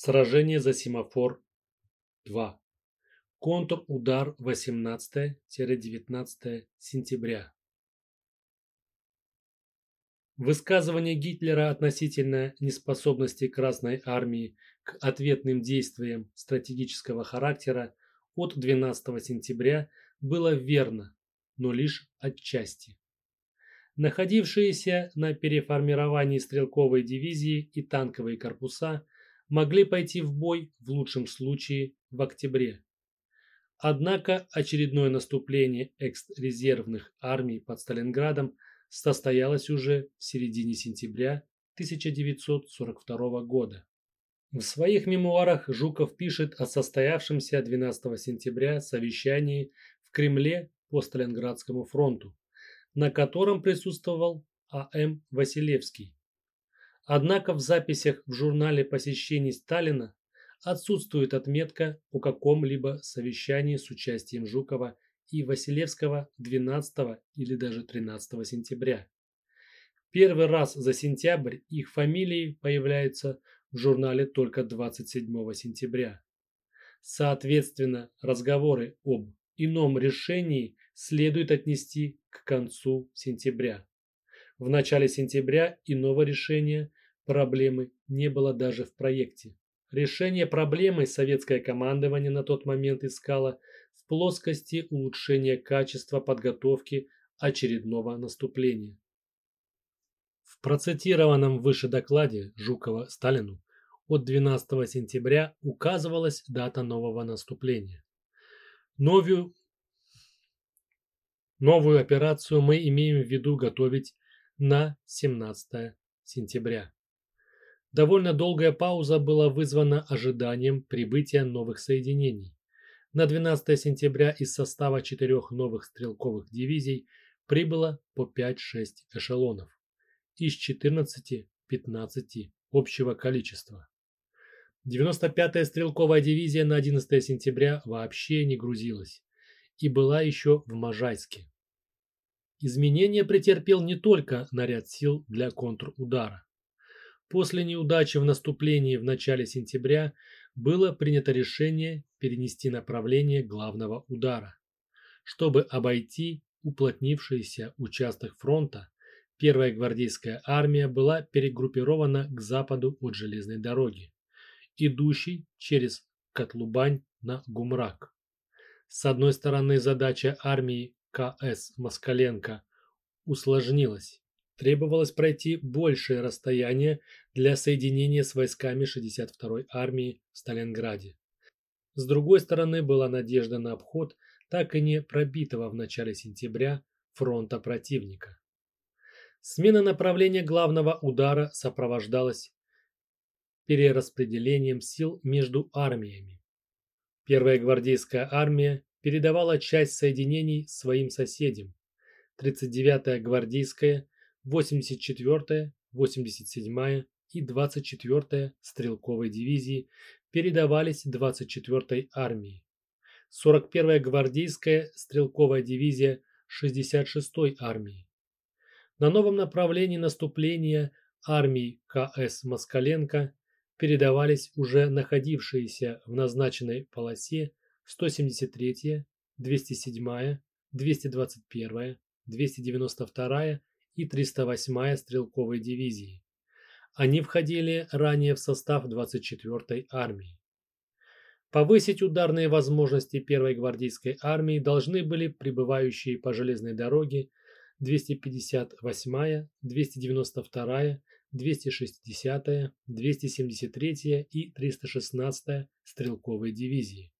Сражение за семафор 2. Контрудар 18-19 сентября. Высказывание Гитлера относительно неспособности Красной Армии к ответным действиям стратегического характера от 12 сентября было верно, но лишь отчасти. Находившиеся на переформировании стрелковой дивизии и танковые корпуса могли пойти в бой в лучшем случае в октябре. Однако очередное наступление экс-резервных армий под Сталинградом состоялось уже в середине сентября 1942 года. В своих мемуарах Жуков пишет о состоявшемся 12 сентября совещании в Кремле по Сталинградскому фронту, на котором присутствовал А.М. Василевский. Однако в записях в журнале посещений Сталина отсутствует отметка о каком-либо совещании с участием Жукова и Василевского 12 или даже 13 сентября. Первый раз за сентябрь их фамилии появляются в журнале только 27 сентября. Соответственно, разговоры об ином решении следует отнести к концу сентября. В начале сентября иного решения проблемы не было даже в проекте. Решение проблемы советское командование на тот момент искало в плоскости улучшения качества подготовки очередного наступления. В процитированном выше докладе Жукова Сталину от 12 сентября указывалась дата нового наступления. Новую, новую операцию мы имеем в виду готовить на 17 сентября. Довольно долгая пауза была вызвана ожиданием прибытия новых соединений. На 12 сентября из состава четырех новых стрелковых дивизий прибыло по 5-6 эшелонов из 14-15 общего количества. 95-я стрелковая дивизия на 11 сентября вообще не грузилась и была еще в Можайске. Изменения претерпел не только наряд сил для контрудара. После неудачи в наступлении в начале сентября было принято решение перенести направление главного удара. Чтобы обойти уплотнившийся участок фронта, первая гвардейская армия была перегруппирована к западу от железной дороги идущий через Котлубань на Гумрак. С одной стороны, задача армии К.С. Москаленко усложнилась. Требовалось пройти большее расстояние для соединения с войсками 62-й армии в Сталинграде. С другой стороны, была надежда на обход так и не пробитого в начале сентября фронта противника. Смена направления главного удара сопровождалась перераспределением сил между армиями. Первая гвардейская армия передавала часть соединений своим соседям. 39-я гвардейская, 84-я, 87-я и 24-я стрелковой дивизии передавались 24-й армии. 41-я гвардейская стрелковая дивизия 66-й армии. На новом направлении наступления армии К.С. Москаленко передавались уже находившиеся в назначенной полосе 173-я, 207-я, 221-я, 292-я и 308-я стрелковые дивизии. Они входили ранее в состав 24-й армии. Повысить ударные возможности первой гвардейской армии должны были прибывающие по железной дороге 258-я, 292-я, 260-я, 273-я и 316-я стрелковые дивизии.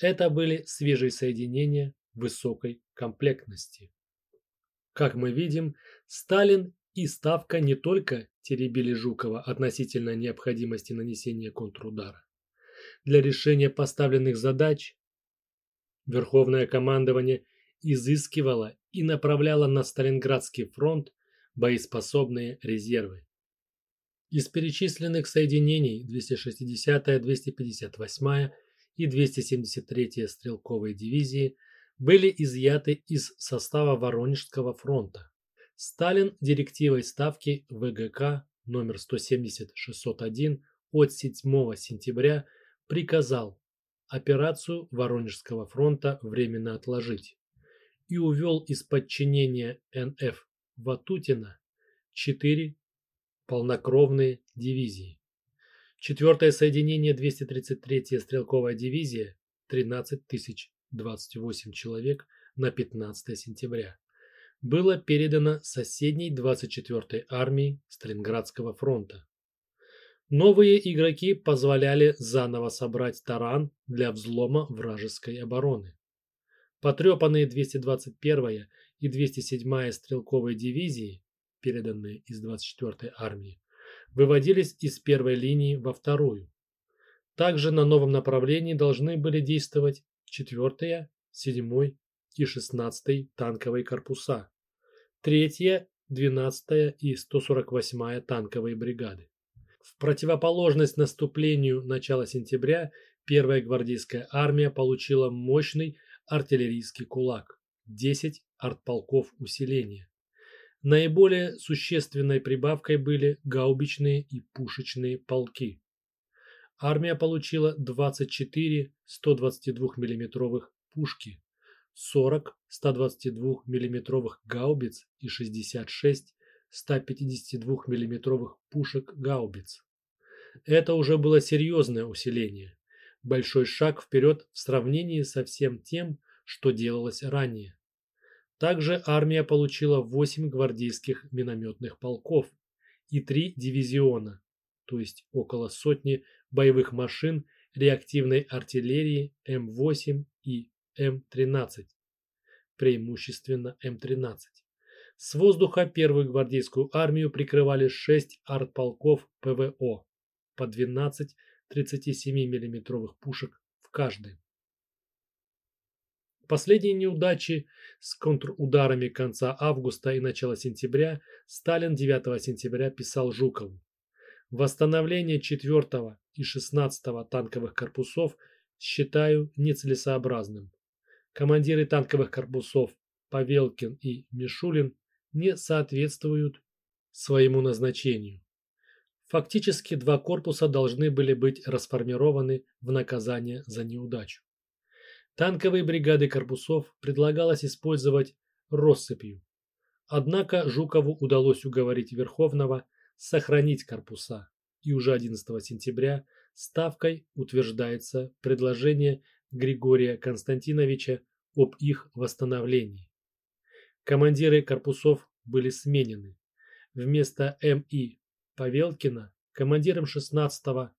Это были свежие соединения высокой комплектности. Как мы видим, Сталин и Ставка не только теребили Жукова относительно необходимости нанесения контрудара. Для решения поставленных задач Верховное командование изыскивало и направляло на Сталинградский фронт боеспособные резервы. Из перечисленных соединений 260-я, 258-я и 273-я стрелковые дивизии были изъяты из состава Воронежского фронта. Сталин директивой Ставки ВГК номер 170-601 от 7 сентября приказал операцию Воронежского фронта временно отложить и увел из подчинения НФ Ватутина 4 полнокровные дивизии. Четвертое соединение 233-я стрелковая дивизия 13 028 человек на 15 сентября было передано соседней 24-й армии Сталинградского фронта. Новые игроки позволяли заново собрать таран для взлома вражеской обороны. Потрепанные 221-я и 207-я стрелковые дивизии, переданные из 24-й армии, выводились из первой линии во вторую. Также на новом направлении должны были действовать 4-я, 7-й и 16-й танковые корпуса, 3-я, 12-я и 148-я танковые бригады. В противоположность наступлению начала сентября, первая гвардейская армия получила мощный артиллерийский кулак, 10 артполков усиления. Наиболее существенной прибавкой были гаубичные и пушечные полки. Армия получила 24 122 миллиметровых пушки, 40 122 миллиметровых гаубиц и 66 152 миллиметровых пушек гаубиц. Это уже было серьезное усиление, большой шаг вперед в сравнении со всем тем, что делалось ранее. Также армия получила 8 гвардейских минометных полков и 3 дивизиона, то есть около сотни боевых машин реактивной артиллерии М8 и М13, преимущественно М13. С воздуха первую гвардейскую армию прикрывали 6 артполков ПВО по 12 37 миллиметровых пушек в каждой. Последние неудачи с контрударами конца августа и начала сентября Сталин 9 сентября писал Жукову. Восстановление 4 и 16 танковых корпусов считаю нецелесообразным. Командиры танковых корпусов Павелкин и Мишулин не соответствуют своему назначению. Фактически два корпуса должны были быть расформированы в наказание за неудачу. Танковые бригады корпусов предлагалось использовать россыпью. Однако Жукову удалось уговорить Верховного сохранить корпуса, и уже 11 сентября ставкой утверждается предложение Григория Константиновича об их восстановлении. Командиры корпусов были сменены. Вместо М.И. Павелкина командиром 16-го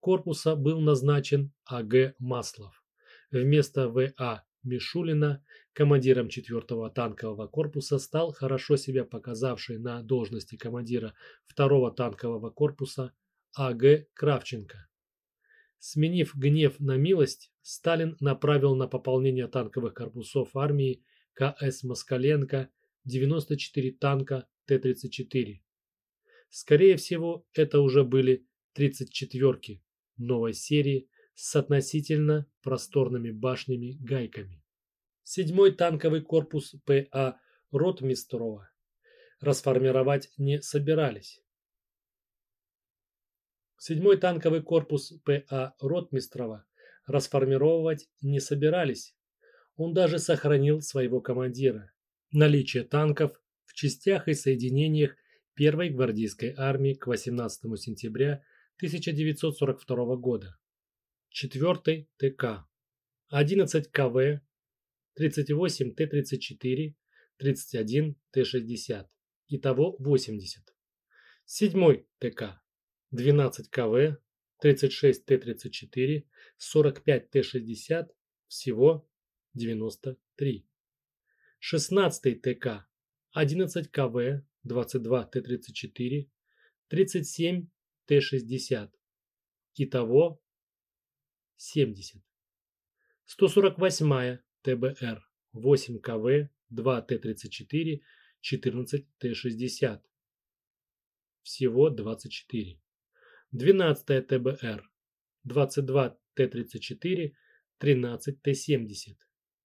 корпуса был назначен А.Г. Маслов. Вместо В.А. Мишулина командиром 4-го танкового корпуса стал хорошо себя показавший на должности командира 2-го танкового корпуса А.Г. Кравченко. Сменив гнев на милость, Сталин направил на пополнение танковых корпусов армии КС Москаленко 94 танка Т-34. Скорее всего, это уже были 34-ки новой серии с относительно просторными башнями-гайками. Седьмой танковый корпус П.А. Ротмистрова расформировать не собирались. Седьмой танковый корпус П.А. Ротмистрова расформировать не собирались. Он даже сохранил своего командира. Наличие танков в частях и соединениях первой гвардейской армии к 18 сентября 1942 года. 4 ТК, 11 КВ, 38 Т-34, 31 Т-60. Итого 80. 7 ТК, 12 КВ, 36 Т-34, 45 Т-60, всего 93. 16 ТК, 11 КВ, 22 Т-34, 37 Т-60. Итого 70. 148 ТБР, 8 КВ, 2 Т-34, 14 Т-60. Всего 24. 12 ТБР, 22 Т-34, 13 Т-70.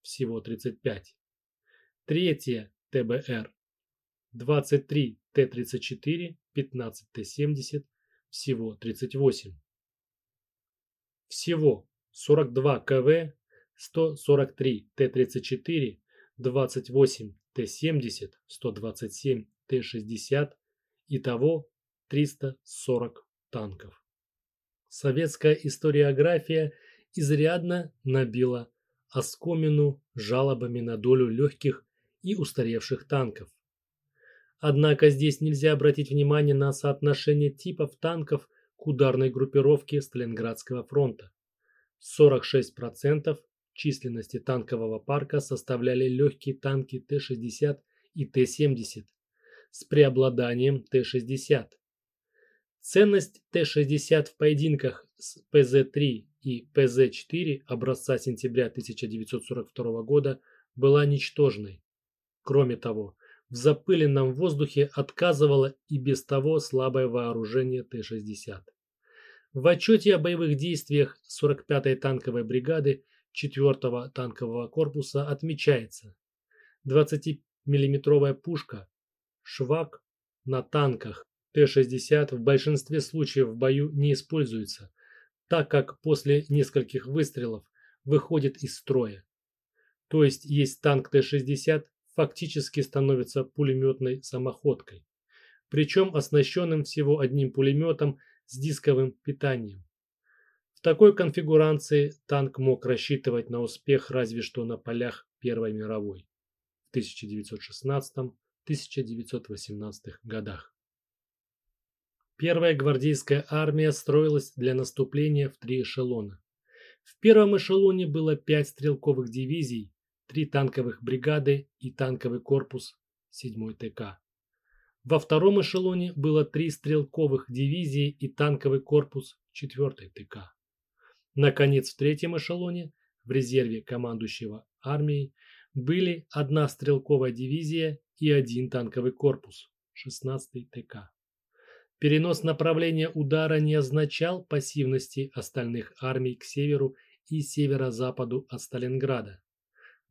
Всего 35. 3 ТБР, 23 Т-34, 15 Т-70, всего 38. Всего 42 КВ, 143 Т-34, 28 Т-70, 127 Т-60, итого 340 танков. Советская историография изрядно набила оскомину жалобами на долю легких и устаревших танков. Однако здесь нельзя обратить внимание на соотношение типов танков ударной группировке Сталинградского фронта. 46% численности танкового парка составляли легкие танки Т-60 и Т-70 с преобладанием Т-60. Ценность Т-60 в поединках с ПЗ-3 и ПЗ-4 образца сентября 1942 года была ничтожной. Кроме того, в запыленном воздухе отказывало и без того слабое вооружение Т-60. В отчете о боевых действиях 45-й танковой бригады 4-го танкового корпуса отмечается 20-миллиметровая пушка «Швак» на танках Т-60 в большинстве случаев в бою не используется, так как после нескольких выстрелов выходит из строя. То есть есть танк Т-60 фактически становится пулеметной самоходкой, причем оснащенным всего одним пулеметом с дисковым питанием. В такой конфигурации танк мог рассчитывать на успех разве что на полях Первой мировой в 1916-1918 годах. Первая гвардейская армия строилась для наступления в три эшелона. В первом эшелоне было пять стрелковых дивизий три танковых бригады и танковый корпус 7 ТК. Во втором эшелоне было три стрелковых дивизии и танковый корпус 4 ТК. Наконец, в третьем эшелоне, в резерве командующего армией, были одна стрелковая дивизия и один танковый корпус 16 ТК. Перенос направления удара не означал пассивности остальных армий к северу и северо-западу от Сталинграда.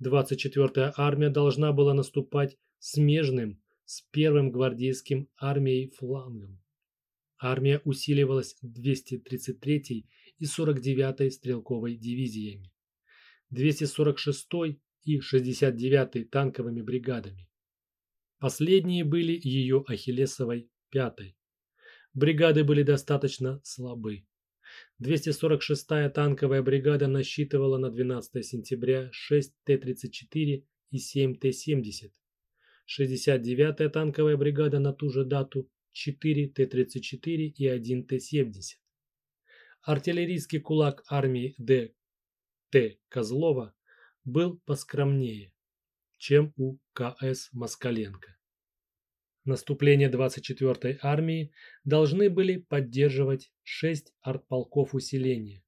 24-я армия должна была наступать смежным с первым гвардейским армией флангом. Армия усиливалась 233-й и 49-й стрелковой дивизиями, 246-й и 69-й танковыми бригадами. Последние были ее Ахиллесовой пятой. Бригады были достаточно слабы. 246-я танковая бригада насчитывала на 12 сентября 6 Т-34 и 7 Т-70. 69-я танковая бригада на ту же дату 4 Т-34 и 1 Т-70. Артиллерийский кулак армии Д. Т. Козлова был поскромнее, чем у К.С. Москаленко. Наступление 24-й армии должны были поддерживать 6 артполков усиления,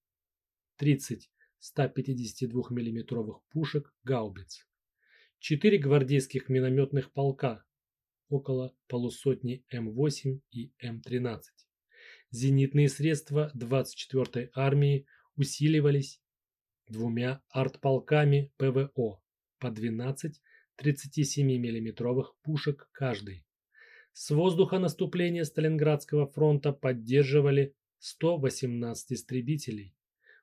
30 152 мм пушек гаубиц, 4 гвардейских минометных полка, около полусотни М8 и М13. Зенитные средства 24-й армии усиливались двумя артполками ПВО по 12 37 мм пушек каждый. С воздуха наступление Сталинградского фронта поддерживали 118 истребителей,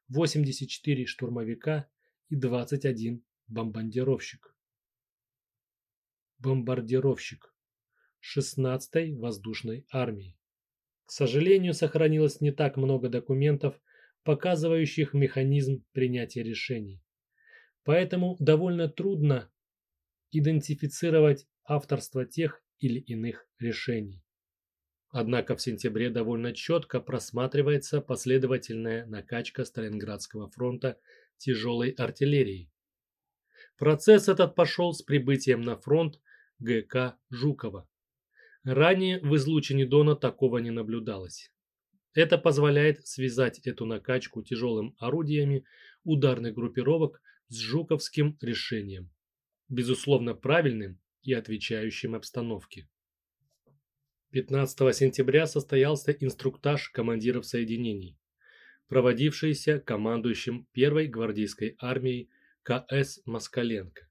84 штурмовика и 21 бомбардировщик. Бомбардировщик 16-й воздушной армии. К сожалению, сохранилось не так много документов, показывающих механизм принятия решений. Поэтому довольно трудно идентифицировать авторство тех или иных решений. Однако в сентябре довольно четко просматривается последовательная накачка Сталинградского фронта тяжелой артиллерией. Процесс этот пошел с прибытием на фронт ГК Жукова. Ранее в излучине Дона такого не наблюдалось. Это позволяет связать эту накачку тяжелым орудиями ударных группировок с жуковским решением. Безусловно правильным и отвечающим обстановке. 15 сентября состоялся инструктаж командиров соединений, проводившийся командующим 1-й гвардейской армией К.С. Москаленко.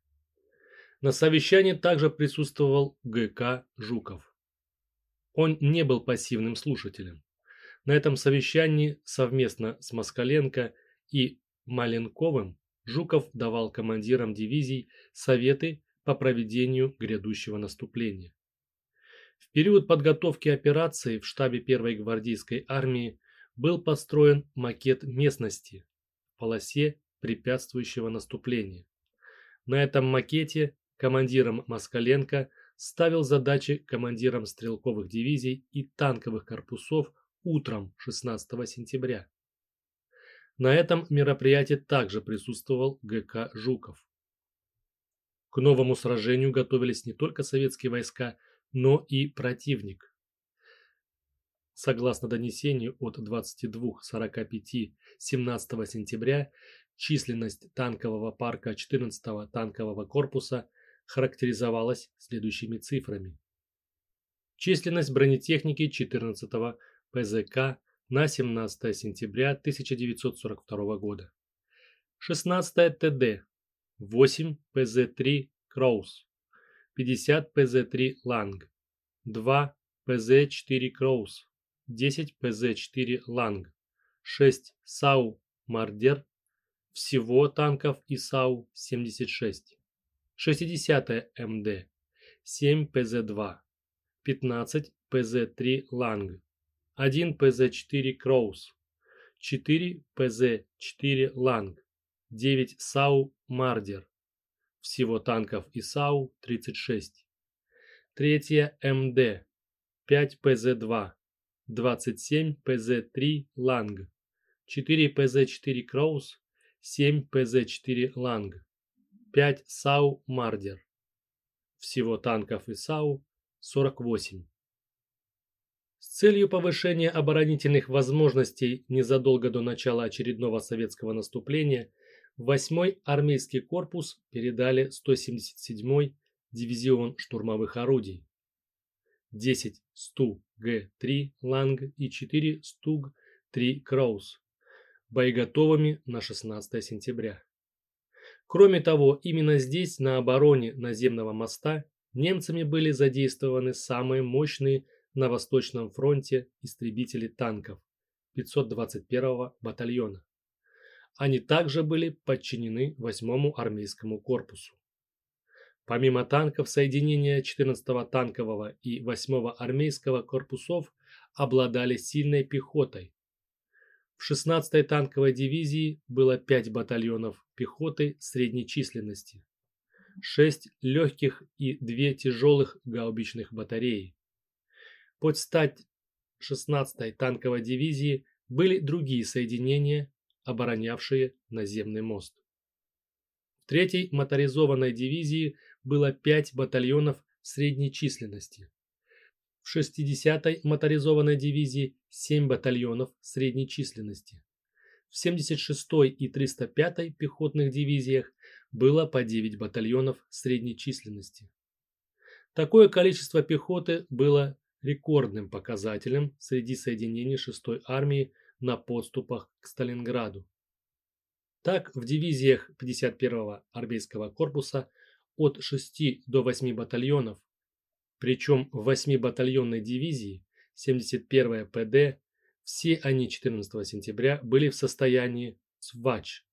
На совещании также присутствовал ГК Жуков. Он не был пассивным слушателем. На этом совещании совместно с Москаленко и Маленковым Жуков давал командирам дивизий советы по проведению грядущего наступления. В период подготовки операции в штабе 1-й гвардейской армии был построен макет местности в полосе препятствующего наступления. На этом макете командиром Москаленко ставил задачи командирам стрелковых дивизий и танковых корпусов утром 16 сентября. На этом мероприятии также присутствовал ГК Жуков. К новому сражению готовились не только советские войска, но и противник. Согласно донесению от 22.45 17 сентября, численность танкового парка 14-го танкового корпуса характеризовалась следующими цифрами. Численность бронетехники 14-го ПЗК на 17 сентября 1942 года. 16 ТД 8 ПЗ-3 kurz, 50 ПЗ-3 lang, 2 ПЗ-4 kurz, 10 ПЗ-4 lang, 6 САУ Мардер, всего танков и САУ 76, 60 МД, 7 ПЗ-2, 15 ПЗ-3 lang, 1 ПЗ-4 kurz, 4 ПЗ-4 lang, 9 САУ Мардер. Всего танков и САУ 36. Третья МД. 5 ПЗ-2. 27 ПЗ-3 lang. 4 ПЗ-4 kurz. 7 ПЗ-4 Ланг. 5 САУ Мардер. Всего танков и САУ 48. С целью повышения оборонительных возможностей незадолго до начала очередного советского наступления в 8-й армейский корпус передали 177-й дивизион штурмовых орудий, 10 СТУ Г-3 Ланг и 4 СТУГ-3 Краус, боеготовыми на 16 сентября. Кроме того, именно здесь, на обороне наземного моста, немцами были задействованы самые мощные на Восточном фронте истребители танков 521-го батальона. Они также были подчинены 8-му армейскому корпусу. Помимо танков, соединения 14-го танкового и 8-го армейского корпусов обладали сильной пехотой. В 16-й танковой дивизии было 5 батальонов пехоты средней численности, 6 легких и 2 тяжелых гаубичных батареи, под стать 16-й танковой дивизии были другие соединения, оборонявшие наземный мост. В 3-й моторизованной дивизии было 5 батальонов средней численности. В 60-й моторизованной дивизии 7 батальонов средней численности. В 76-й и 305-й пехотных дивизиях было по 9 батальонов средней численности. Такое количество пехоты было рекордным показателем среди соединений 6-й армии на подступах к Сталинграду. Так, в дивизиях 51-го армейского корпуса от 6 до 8 батальонов, причем в 8-батальонной дивизии 71-я ПД, все они 14 сентября были в состоянии свач,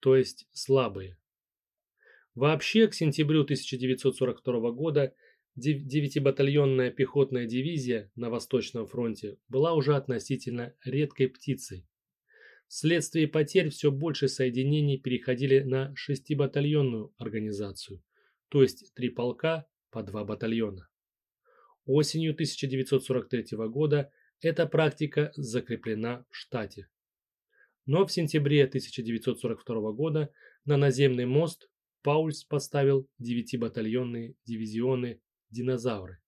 то есть слабые. Вообще, к сентябрю 1942 года Девятибатальонная пехотная дивизия на Восточном фронте была уже относительно редкой птицей. Вследствие потерь все больше соединений переходили на шестибатальонную организацию, то есть три полка по два батальона. Осенью 1943 года эта практика закреплена в штате. Но в сентябре 1942 года на наземный мост Паульс поставил девятибатальонные дивизионы динозавры.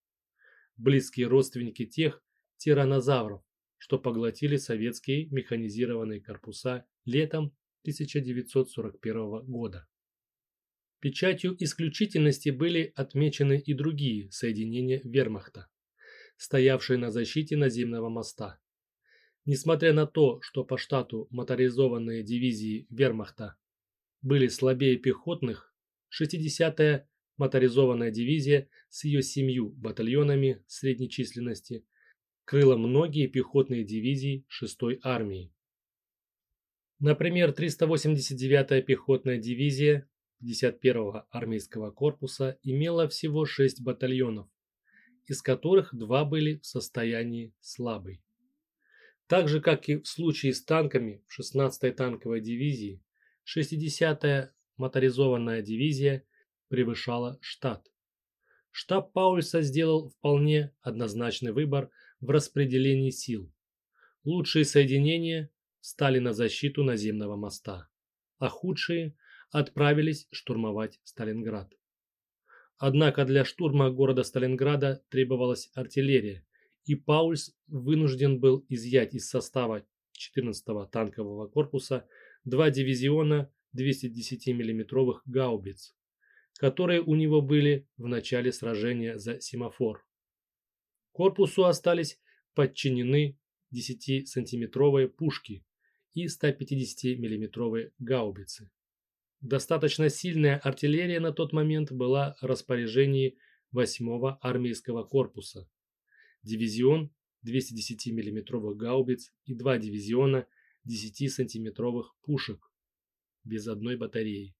Близкие родственники тех тиранозавров, что поглотили советские механизированные корпуса летом 1941 года. Печатью исключительности были отмечены и другие соединения вермахта, стоявшие на защите наземного моста. Несмотря на то, что по штату моторизованные дивизии вермахта были слабее пехотных, 60-я моторизованная дивизия с ее семью батальонами средней численности крыло многие пехотные дивизии 6-й армии. Например, 389-я пехотная дивизия 51-го армейского корпуса имела всего 6 батальонов, из которых два были в состоянии слабой. Так же, как и в случае с танками в 16-й танковой дивизии, 60-я моторизованная дивизия превышала штат. Штаб Паульса сделал вполне однозначный выбор в распределении сил. Лучшие соединения стали на защиту наземного моста, а худшие отправились штурмовать Сталинград. Однако для штурма города Сталинграда требовалась артиллерия, и Паульс вынужден был изъять из состава 14-го танкового корпуса два дивизиона 210 миллиметровых гаубиц, которые у него были в начале сражения за семафор. Корпусу остались подчинены 10-сантиметровые пушки и 150 миллиметровые гаубицы. Достаточно сильная артиллерия на тот момент была в распоряжении 8-го армейского корпуса. Дивизион 210 миллиметровых гаубиц и два дивизиона 10 сантиметровых пушек без одной батареи.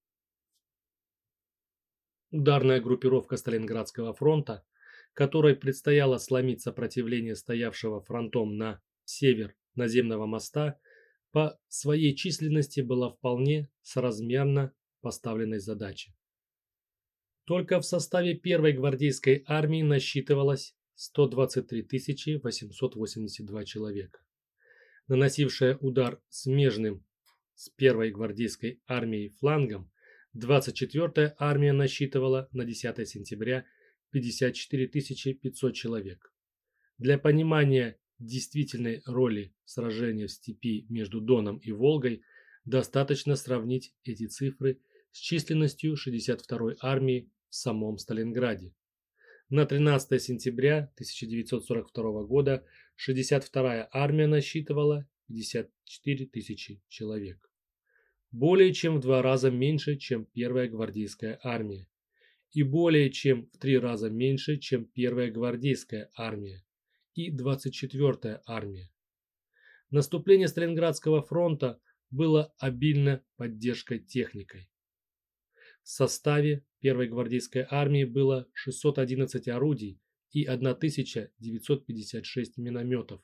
Ударная группировка Сталинградского фронта, которой предстояло сломить сопротивление стоявшего фронтом на север наземного моста, по своей численности была вполне соразмерна поставленной задаче. Только в составе первой гвардейской армии насчитывалось 123 882 человека. Наносившая удар смежным с первой гвардейской армией флангом, 24-я армия насчитывала на 10 сентября 54 500 человек. Для понимания действительной роли сражения в степи между Доном и Волгой достаточно сравнить эти цифры с численностью 62-й армии в самом Сталинграде. На 13 сентября 1942 года 62-я армия насчитывала 54 тысячи человек. Более чем в два раза меньше, чем первая гвардейская армия. И более чем в три раза меньше, чем первая гвардейская армия и 24-я армия. Наступление Сталинградского фронта было обильно поддержкой техникой. В составе первой гвардейской армии было 611 орудий и 1956 минометов.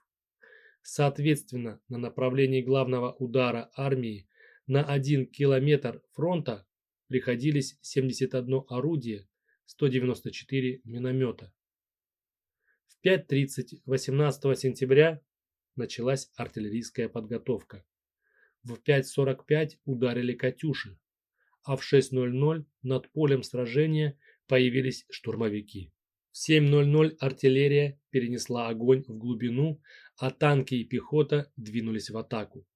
Соответственно, на направлении главного удара армии на 1 километр фронта приходились 71 орудие, 194 миномета. 5.30 18 сентября началась артиллерийская подготовка. В 5.45 ударили «Катюши», а в 6.00 над полем сражения появились штурмовики. В 7.00 артиллерия перенесла огонь в глубину, а танки и пехота двинулись в атаку.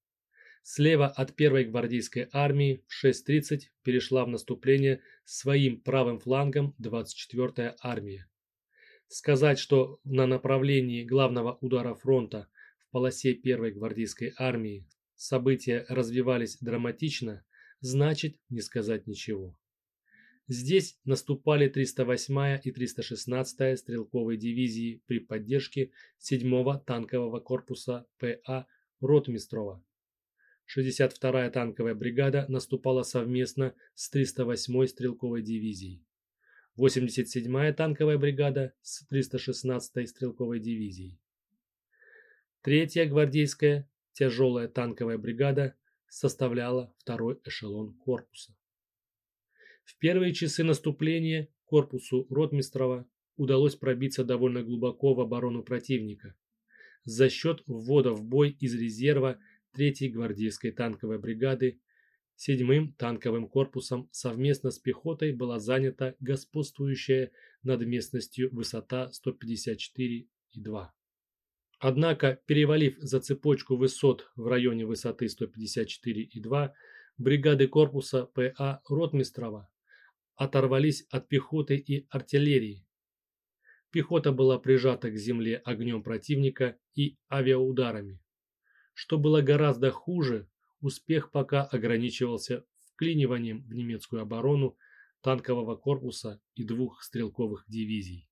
Слева от первой гвардейской армии в 6.30 перешла в наступление своим правым флангом 24-я армия. Сказать, что на направлении главного удара фронта в полосе первой гвардейской армии события развивались драматично, значит не сказать ничего. Здесь наступали 308-я и 316-я стрелковые дивизии при поддержке 7-го танкового корпуса ПА Ротмистрова. 62-я танковая бригада наступала совместно с 308-й стрелковой дивизией. 87-я танковая бригада с 316-й стрелковой дивизией. Третья гвардейская тяжелая танковая бригада составляла второй эшелон корпуса. В первые часы наступления корпусу Ротмистрова удалось пробиться довольно глубоко в оборону противника за счет ввода в бой из резерва 3-й гвардейской танковой бригады Седьмым танковым корпусом совместно с пехотой была занята господствующая над местностью высота 154,2. Однако, перевалив за цепочку высот в районе высоты 154,2, бригады корпуса ПА Ротмистрова оторвались от пехоты и артиллерии. Пехота была прижата к земле огнем противника и авиаударами. Что было гораздо хуже, успех пока ограничивался вклиниванием в немецкую оборону танкового корпуса и двух стрелковых дивизий.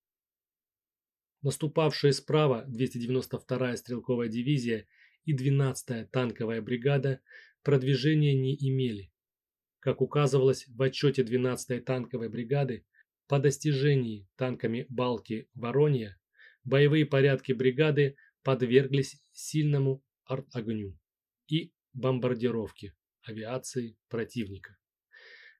Наступавшие справа 292-я стрелковая дивизия и 12-я танковая бригада продвижения не имели. Как указывалось в отчете 12-й танковой бригады, по достижении танками Балки Воронья боевые порядки бригады подверглись сильному арт-огню и бомбардировке авиации противника.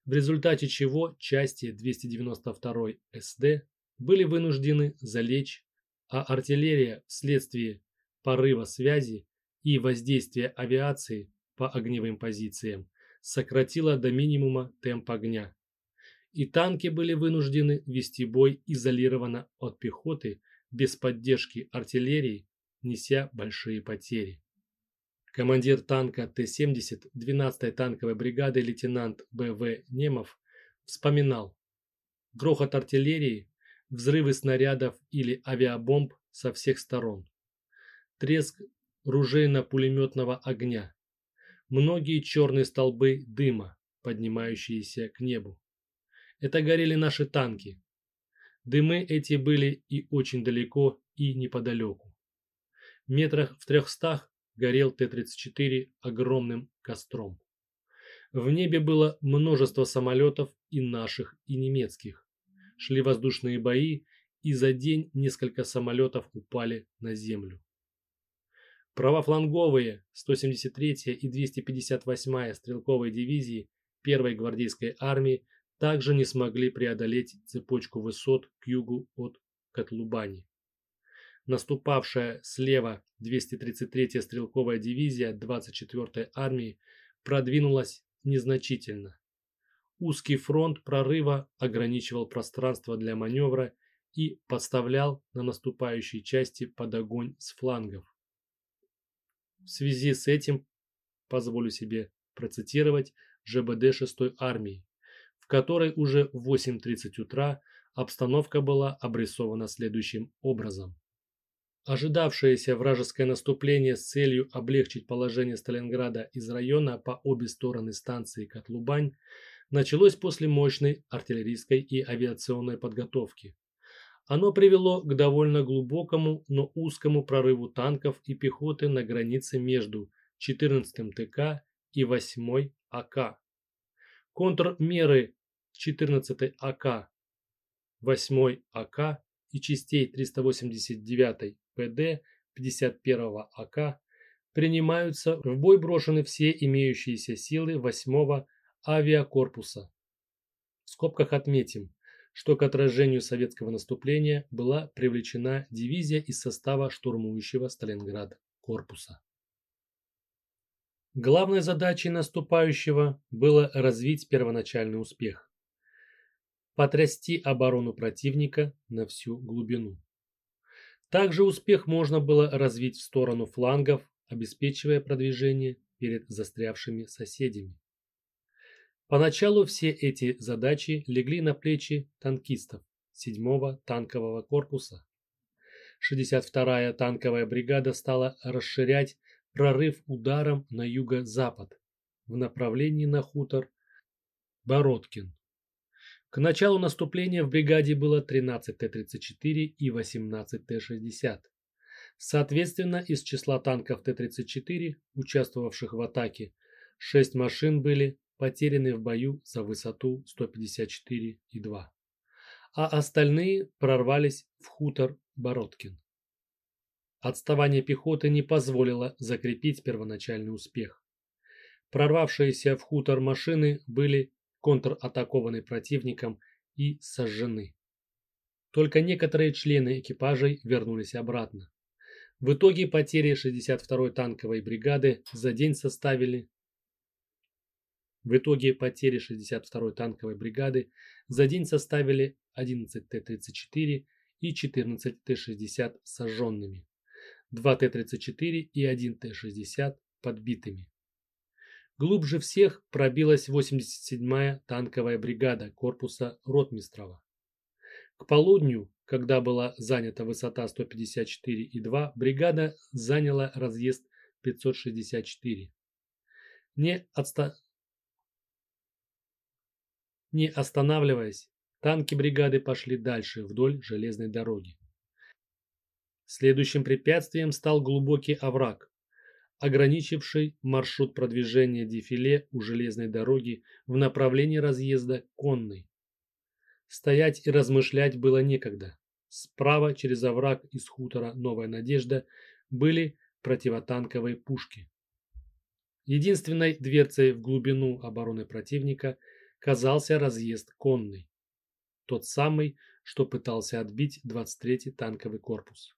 В результате чего части 292 СД были вынуждены залечь, а артиллерия вследствие порыва связи и воздействия авиации по огневым позициям сократила до минимума темп огня. И танки были вынуждены вести бой изолированно от пехоты без поддержки артиллерии, неся большие потери. Командир танка Т-70 12-й танковой бригады лейтенант Б.В. Немов вспоминал. Грохот артиллерии, взрывы снарядов или авиабомб со всех сторон. Треск ружейно-пулеметного огня. Многие черные столбы дыма, поднимающиеся к небу. Это горели наши танки. Дымы эти были и очень далеко, и неподалеку. Метрах в трехстах горел Т-34 огромным костром. В небе было множество самолетов и наших, и немецких. Шли воздушные бои, и за день несколько самолетов упали на землю. Правофланговые 173-я и 258-я стрелковые дивизии 1-й гвардейской армии также не смогли преодолеть цепочку высот к югу от Котлубани наступавшая слева 233-я стрелковая дивизия 24-й армии продвинулась незначительно. Узкий фронт прорыва ограничивал пространство для маневра и подставлял на наступающей части под огонь с флангов. В связи с этим позволю себе процитировать ЖБД 6-й армии, в которой уже в 8.30 утра обстановка была обрисована следующим образом. Ожидавшееся вражеское наступление с целью облегчить положение Сталинграда из района по обе стороны станции Котлубань началось после мощной артиллерийской и авиационной подготовки. Оно привело к довольно глубокому, но узкому прорыву танков и пехоты на границе между 14-м ТК и 8-й АК. Контрмеры 14-й АК, 8-й АК и частей 389-й ПД 51 АК принимаются в бой брошены все имеющиеся силы 8-го авиакорпуса. В скобках отметим, что к отражению советского наступления была привлечена дивизия из состава штурмующего Сталинград корпуса. Главной задачей наступающего было развить первоначальный успех. Потрясти оборону противника на всю глубину. Также успех можно было развить в сторону флангов, обеспечивая продвижение перед застрявшими соседями. Поначалу все эти задачи легли на плечи танкистов 7-го танкового корпуса. 62-я танковая бригада стала расширять прорыв ударом на юго-запад в направлении на хутор Бородкин. К началу наступления в бригаде было 13 Т-34 и 18 Т-60. Соответственно, из числа танков Т-34, участвовавших в атаке, 6 машин были потеряны в бою за высоту 154,2, а остальные прорвались в хутор Бородкин. Отставание пехоты не позволило закрепить первоначальный успех. Прорвавшиеся в хутор машины были контратакованы противником и сожжены. Только некоторые члены экипажей вернулись обратно. В итоге потери 62-й танковой бригады за день составили в итоге потери 62-й танковой бригады за день составили 11 Т-34 и 14 Т-60 сожженными, 2 Т-34 и 1 Т-60 подбитыми. Глубже всех пробилась 87-я танковая бригада корпуса Ротмистрова. К полудню, когда была занята высота 154,2, бригада заняла разъезд 564. Не, отста... Не останавливаясь, танки бригады пошли дальше вдоль железной дороги. Следующим препятствием стал глубокий овраг, ограничивший маршрут продвижения дефиле у железной дороги в направлении разъезда конной. Стоять и размышлять было некогда. Справа через овраг из хутора «Новая надежда» были противотанковые пушки. Единственной дверцей в глубину обороны противника казался разъезд конный. Тот самый, что пытался отбить 23-й танковый корпус.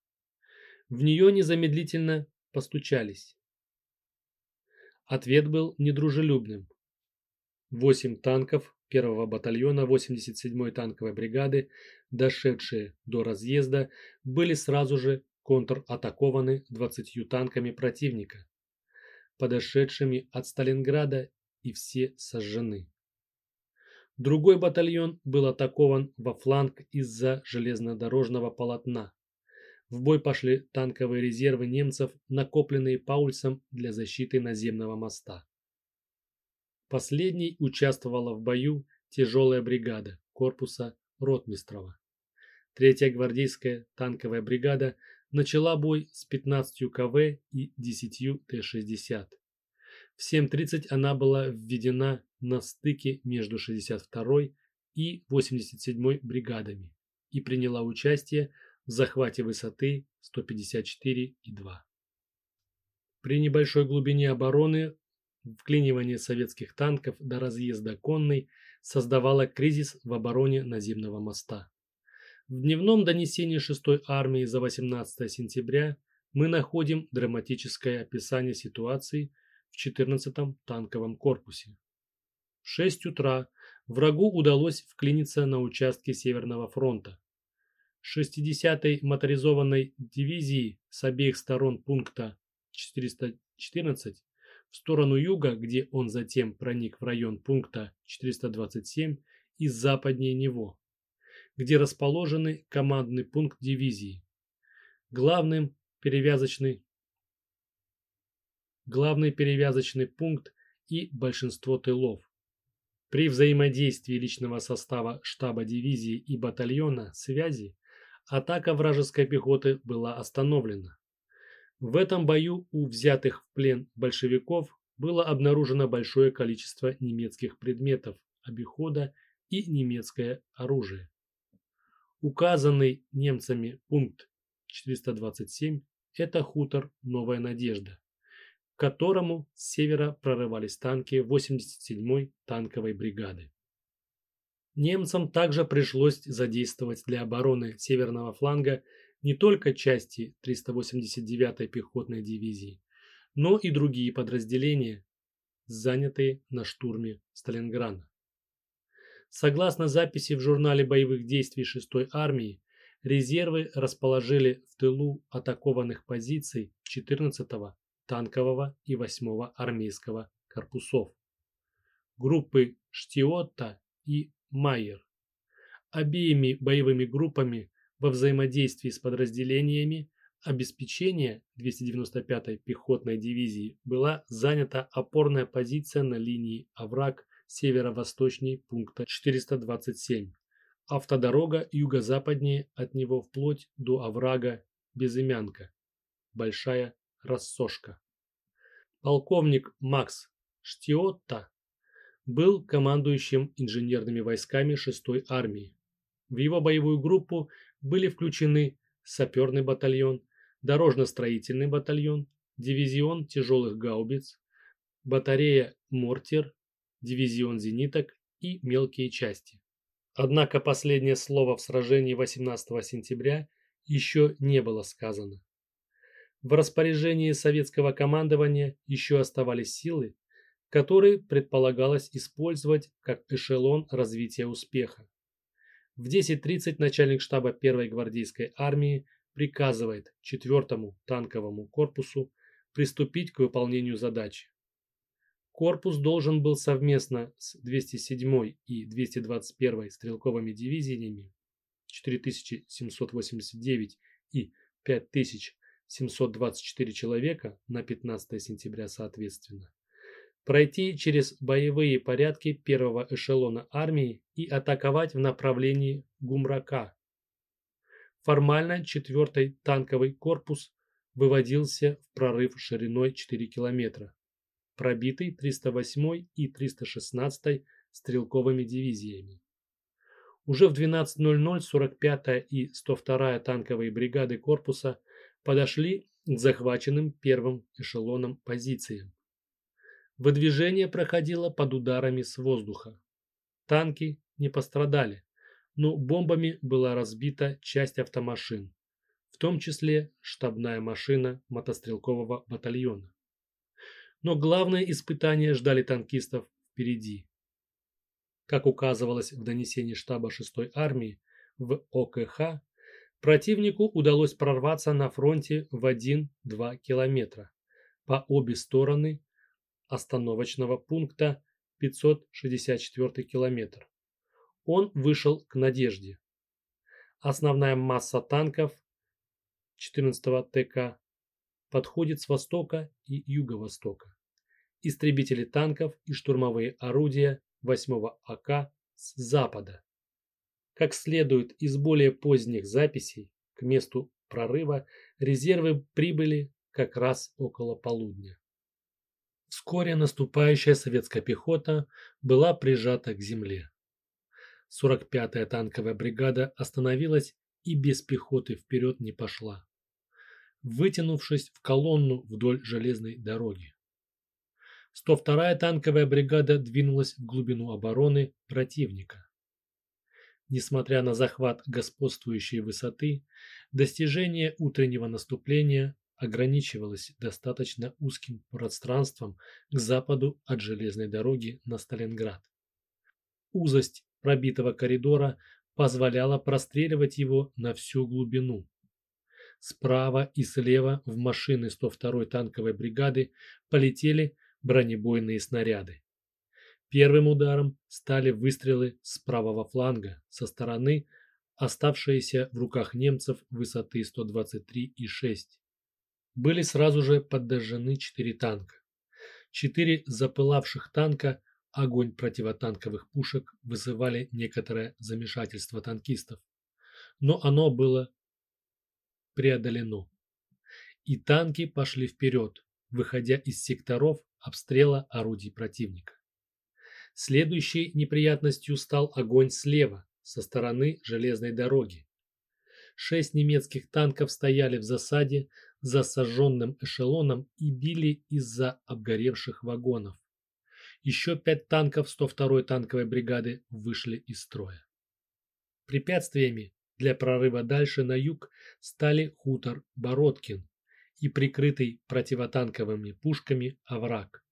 В нее незамедлительно постучались. Ответ был недружелюбным. Восемь танков первого батальона 87-й танковой бригады, дошедшие до разъезда, были сразу же контратакованы 20 танками противника, подошедшими от Сталинграда, и все сожжены. Другой батальон был атакован во фланг из-за железнодорожного полотна. В бой пошли танковые резервы немцев, накопленные Паульсом для защиты наземного моста. Последней участвовала в бою тяжелая бригада корпуса Ротмистрова. Третья гвардейская танковая бригада начала бой с 15 КВ и 10 Т-60. В 7.30 она была введена на стыке между 62 и 87 бригадами и приняла участие в захвате высоты 154,2. При небольшой глубине обороны вклинивание советских танков до разъезда конной создавало кризис в обороне наземного моста. В дневном донесении 6-й армии за 18 сентября мы находим драматическое описание ситуации в 14-м танковом корпусе. В 6 утра врагу удалось вклиниться на участке Северного фронта. 60-й моторизованной дивизии с обеих сторон пункта 414 в сторону юга, где он затем проник в район пункта 427 и западнее него, где расположены командный пункт дивизии, главным перевязочный, главный перевязочный пункт и большинство тылов. При взаимодействии личного состава штаба дивизии и батальона связи атака вражеской пехоты была остановлена. В этом бою у взятых в плен большевиков было обнаружено большое количество немецких предметов обихода и немецкое оружие. Указанный немцами пункт 427 – это хутор «Новая надежда», к которому с севера прорывались танки 87-й танковой бригады. Немцам также пришлось задействовать для обороны северного фланга не только части 389-й пехотной дивизии, но и другие подразделения, занятые на штурме Сталинграда. Согласно записи в журнале боевых действий 6-й армии, резервы расположили в тылу атакованных позиций 14-го танкового и 8-го армейского корпусов. Группы Штиотта и Майер. Обеими боевыми группами во взаимодействии с подразделениями обеспечения 295-й пехотной дивизии была занята опорная позиция на линии овраг северо-восточней пункта 427, автодорога юго-западнее от него вплоть до оврага Безымянка, Большая Рассошка. Полковник Макс Штиотта был командующим инженерными войсками 6-й армии. В его боевую группу были включены саперный батальон, дорожно-строительный батальон, дивизион тяжелых гаубиц, батарея «Мортир», дивизион зениток и мелкие части. Однако последнее слово в сражении 18 сентября еще не было сказано. В распоряжении советского командования еще оставались силы, которые предполагалось использовать как эшелон развития успеха. В 10.30 начальник штаба 1-й гвардейской армии приказывает 4-му танковому корпусу приступить к выполнению задачи. Корпус должен был совместно с 207-й и 221-й стрелковыми дивизиями 4789 и 5724 человека на 15 сентября соответственно пройти через боевые порядки первого эшелона армии и атаковать в направлении Гумрака. формально 4-й танковый корпус выводился в прорыв шириной 4 километра, пробитый 308 и 316 стрелковыми дивизиями. Уже в 12.00 45-я и 102-я танковые бригады корпуса подошли к захваченным первым эшелоном позициям. Выдвижение проходило под ударами с воздуха. Танки не пострадали, но бомбами была разбита часть автомашин, в том числе штабная машина мотострелкового батальона. Но главное испытание ждали танкистов впереди. Как указывалось в донесении штаба 6-й армии, в ОКХ противнику удалось прорваться на фронте в 1-2 километра по обе стороны остановочного пункта 564 километр. Он вышел к Надежде. Основная масса танков 14-го ТК подходит с востока и юго-востока. Истребители танков и штурмовые орудия 8 АК с запада. Как следует из более поздних записей, к месту прорыва резервы прибыли как раз около полудня. Вскоре наступающая советская пехота была прижата к земле. 45-я танковая бригада остановилась и без пехоты вперед не пошла, вытянувшись в колонну вдоль железной дороги. 102-я танковая бригада двинулась в глубину обороны противника. Несмотря на захват господствующей высоты, достижение утреннего наступления ограничивалось достаточно узким пространством к западу от железной дороги на Сталинград. Узость пробитого коридора позволяла простреливать его на всю глубину. Справа и слева в машины 102-й танковой бригады полетели бронебойные снаряды. Первым ударом стали выстрелы с правого фланга со стороны оставшиеся в руках немцев высоты 123,6. Были сразу же подожжены четыре танка. Четыре запылавших танка огонь противотанковых пушек вызывали некоторое замешательство танкистов. Но оно было преодолено. И танки пошли вперед, выходя из секторов обстрела орудий противника. Следующей неприятностью стал огонь слева, со стороны железной дороги. Шесть немецких танков стояли в засаде за сожженным эшелоном и били из-за обгоревших вагонов. Еще пять танков 102-й танковой бригады вышли из строя. Препятствиями для прорыва дальше на юг стали хутор Бородкин и прикрытый противотанковыми пушками овраг.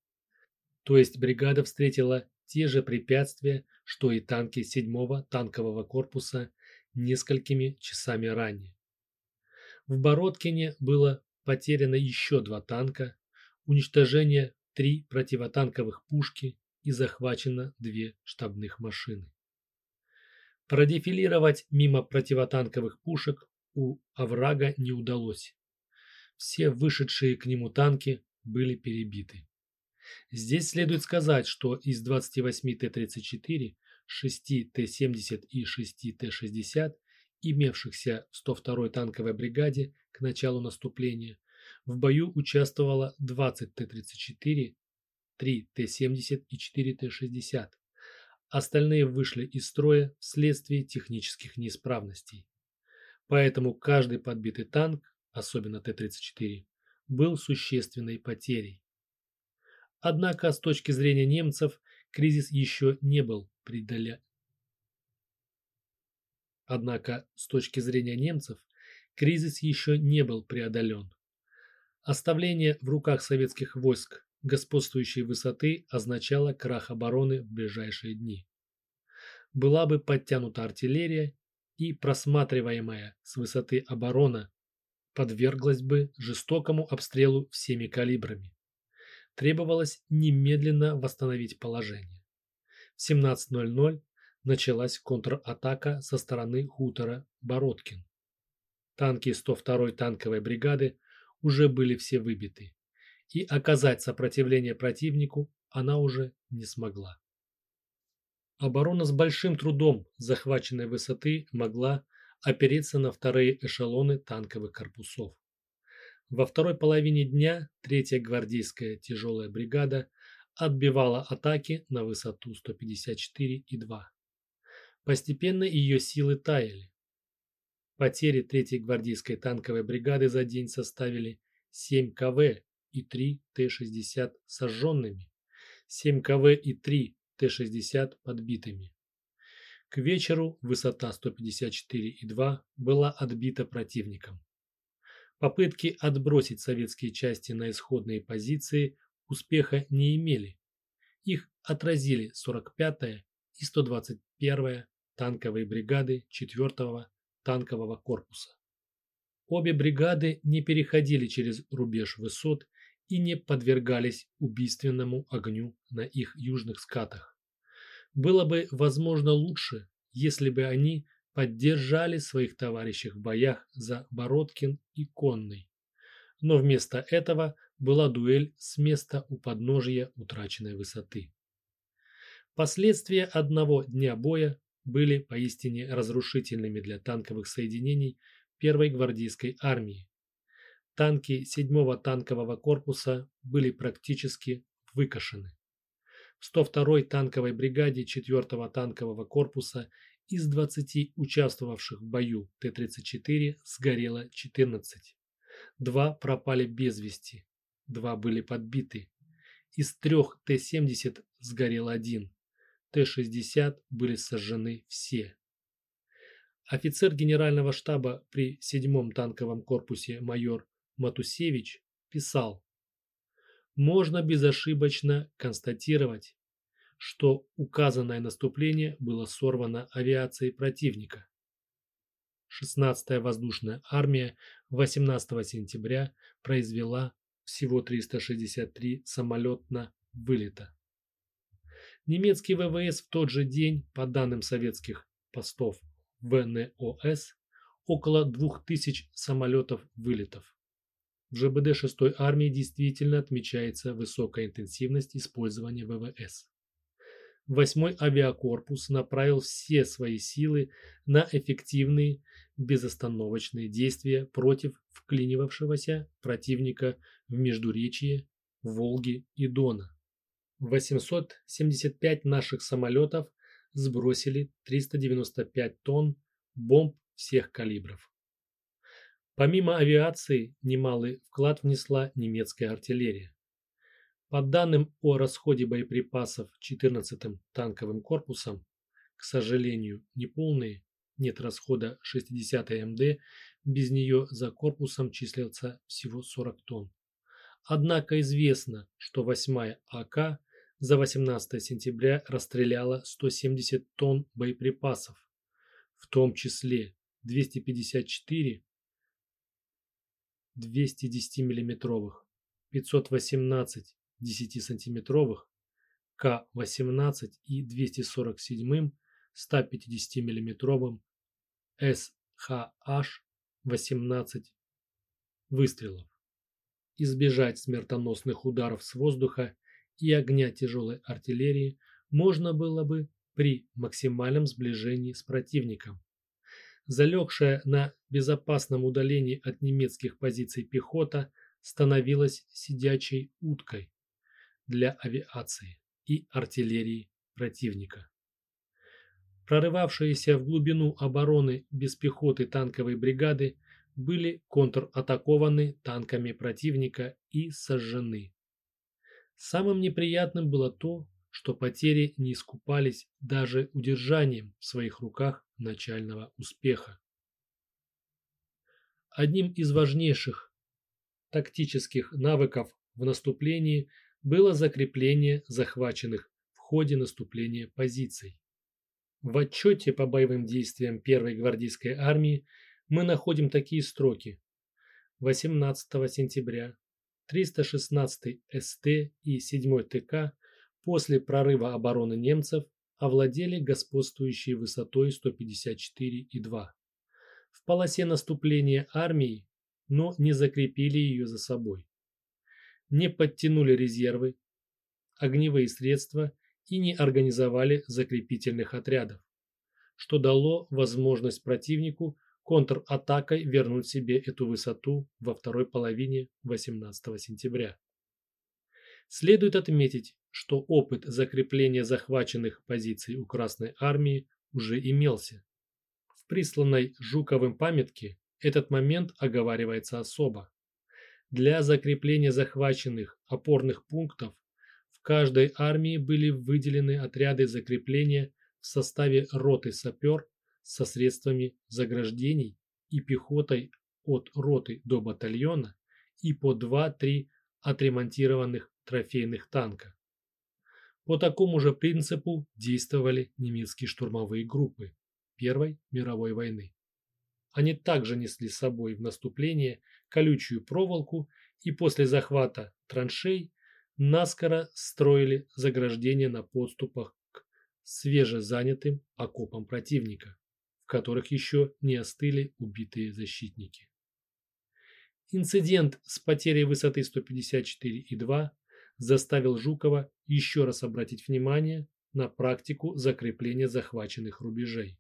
То есть бригада встретила те же препятствия, что и танки 7-го танкового корпуса несколькими часами ранее. В Бородкине было потеряно еще два танка, уничтожение три противотанковых пушки и захвачено две штабных машины. Продефилировать мимо противотанковых пушек у оврага не удалось. Все вышедшие к нему танки были перебиты. Здесь следует сказать, что из 28 Т-34, 6 Т-70 и 6 Т-60, имевшихся в 102-й танковой бригаде к началу наступления, в бою участвовало 20 Т-34, 3 Т-70 и 4 Т-60. Остальные вышли из строя вследствие технических неисправностей. Поэтому каждый подбитый танк, особенно Т-34, был существенной потерей. Однако с точки зрения немцев кризис еще не был преодолен. Однако с точки зрения немцев кризис еще не был преодолен. Оставление в руках советских войск господствующей высоты означало крах обороны в ближайшие дни. Была бы подтянута артиллерия и просматриваемая с высоты оборона подверглась бы жестокому обстрелу всеми калибрами требовалось немедленно восстановить положение. В 17.00 началась контратака со стороны хутора Бородкин. Танки 102-й танковой бригады уже были все выбиты, и оказать сопротивление противнику она уже не смогла. Оборона с большим трудом захваченной высоты могла опереться на вторые эшелоны танковых корпусов. Во второй половине дня 3-я гвардейская тяжелая бригада отбивала атаки на высоту 154,2. Постепенно ее силы таяли. Потери 3-й гвардейской танковой бригады за день составили 7 КВ и 3 Т-60 сожженными, 7 КВ и 3 Т-60 подбитыми. К вечеру высота 154,2 была отбита противником. Попытки отбросить советские части на исходные позиции успеха не имели. Их отразили 45-я и 121-я танковые бригады 4-го танкового корпуса. Обе бригады не переходили через рубеж высот и не подвергались убийственному огню на их южных скатах. Было бы, возможно, лучше, если бы они поддержали своих товарищей в боях за Бородкин и Конный. Но вместо этого была дуэль с места у подножия утраченной высоты. Последствия одного дня боя были поистине разрушительными для танковых соединений первой гвардейской армии. Танки 7-го танкового корпуса были практически выкашены. В 102-й танковой бригаде 4-го танкового корпуса из 20 участвовавших в бою Т-34 сгорело 14. Два пропали без вести, два были подбиты. Из трех Т-70 сгорел один. Т-60 были сожжены все. Офицер генерального штаба при 7-м танковом корпусе майор Матусевич писал, можно безошибочно констатировать, что указанное наступление было сорвано авиацией противника. 16-я воздушная армия 18 сентября произвела всего 363 самолетно вылета. Немецкий ВВС в тот же день, по данным советских постов ВНОС, около 2000 самолетов вылетов. В ЖБД 6-й армии действительно отмечается высокая интенсивность использования ВВС. 8-й авиакорпус направил все свои силы на эффективные безостановочные действия против вклинивавшегося противника в Междуречье, Волги и Дона. 875 наших самолетов сбросили 395 тонн бомб всех калибров. Помимо авиации, немалый вклад внесла немецкая артиллерия. По данным о расходе боеприпасов 14-м танковым корпусом, к сожалению, неполные, нет расхода 60-й МД, без нее за корпусом числился всего 40 тонн. Однако известно, что 8-я АК за 18 сентября расстреляла 170 тонн боеприпасов, в том числе 254 210 миллиметровых, 518 10-сантиметровых, К-18 и 247 150 миллиметровым СХH-18 выстрелов. Избежать смертоносных ударов с воздуха и огня тяжелой артиллерии можно было бы при максимальном сближении с противником. Залегшая на безопасном удалении от немецких позиций пехота становилась сидячей уткой для авиации и артиллерии противника. Прорывавшиеся в глубину обороны без пехоты танковой бригады были контратакованы танками противника и сожжены. Самым неприятным было то, что потери не искупались даже удержанием в своих руках начального успеха. Одним из важнейших тактических навыков в наступлении было закрепление захваченных в ходе наступления позиций. В отчете по боевым действиям первой гвардейской армии мы находим такие строки. 18 сентября 316 СТ и 7 ТК после прорыва обороны немцев овладели господствующей высотой 154,2 в полосе наступления армии, но не закрепили ее за собой. Не подтянули резервы, огневые средства и не организовали закрепительных отрядов, что дало возможность противнику контратакой вернуть себе эту высоту во второй половине 18 сентября. Следует отметить, что опыт закрепления захваченных позиций у Красной Армии уже имелся. В присланной Жуковым памятке этот момент оговаривается особо. Для закрепления захваченных опорных пунктов в каждой армии были выделены отряды закрепления в составе роты сапер со средствами заграждений и пехотой от роты до батальона и по 2-3 отремонтированных трофейных танка. По такому же принципу действовали немецкие штурмовые группы Первой мировой войны. Они также несли с собой в наступление колючую проволоку и после захвата траншей наскоро строили заграждения на подступах к свежезанятым окопам противника, которых еще не остыли убитые защитники. Инцидент с потерей высоты 154,2 заставил Жукова еще раз обратить внимание на практику закрепления захваченных рубежей.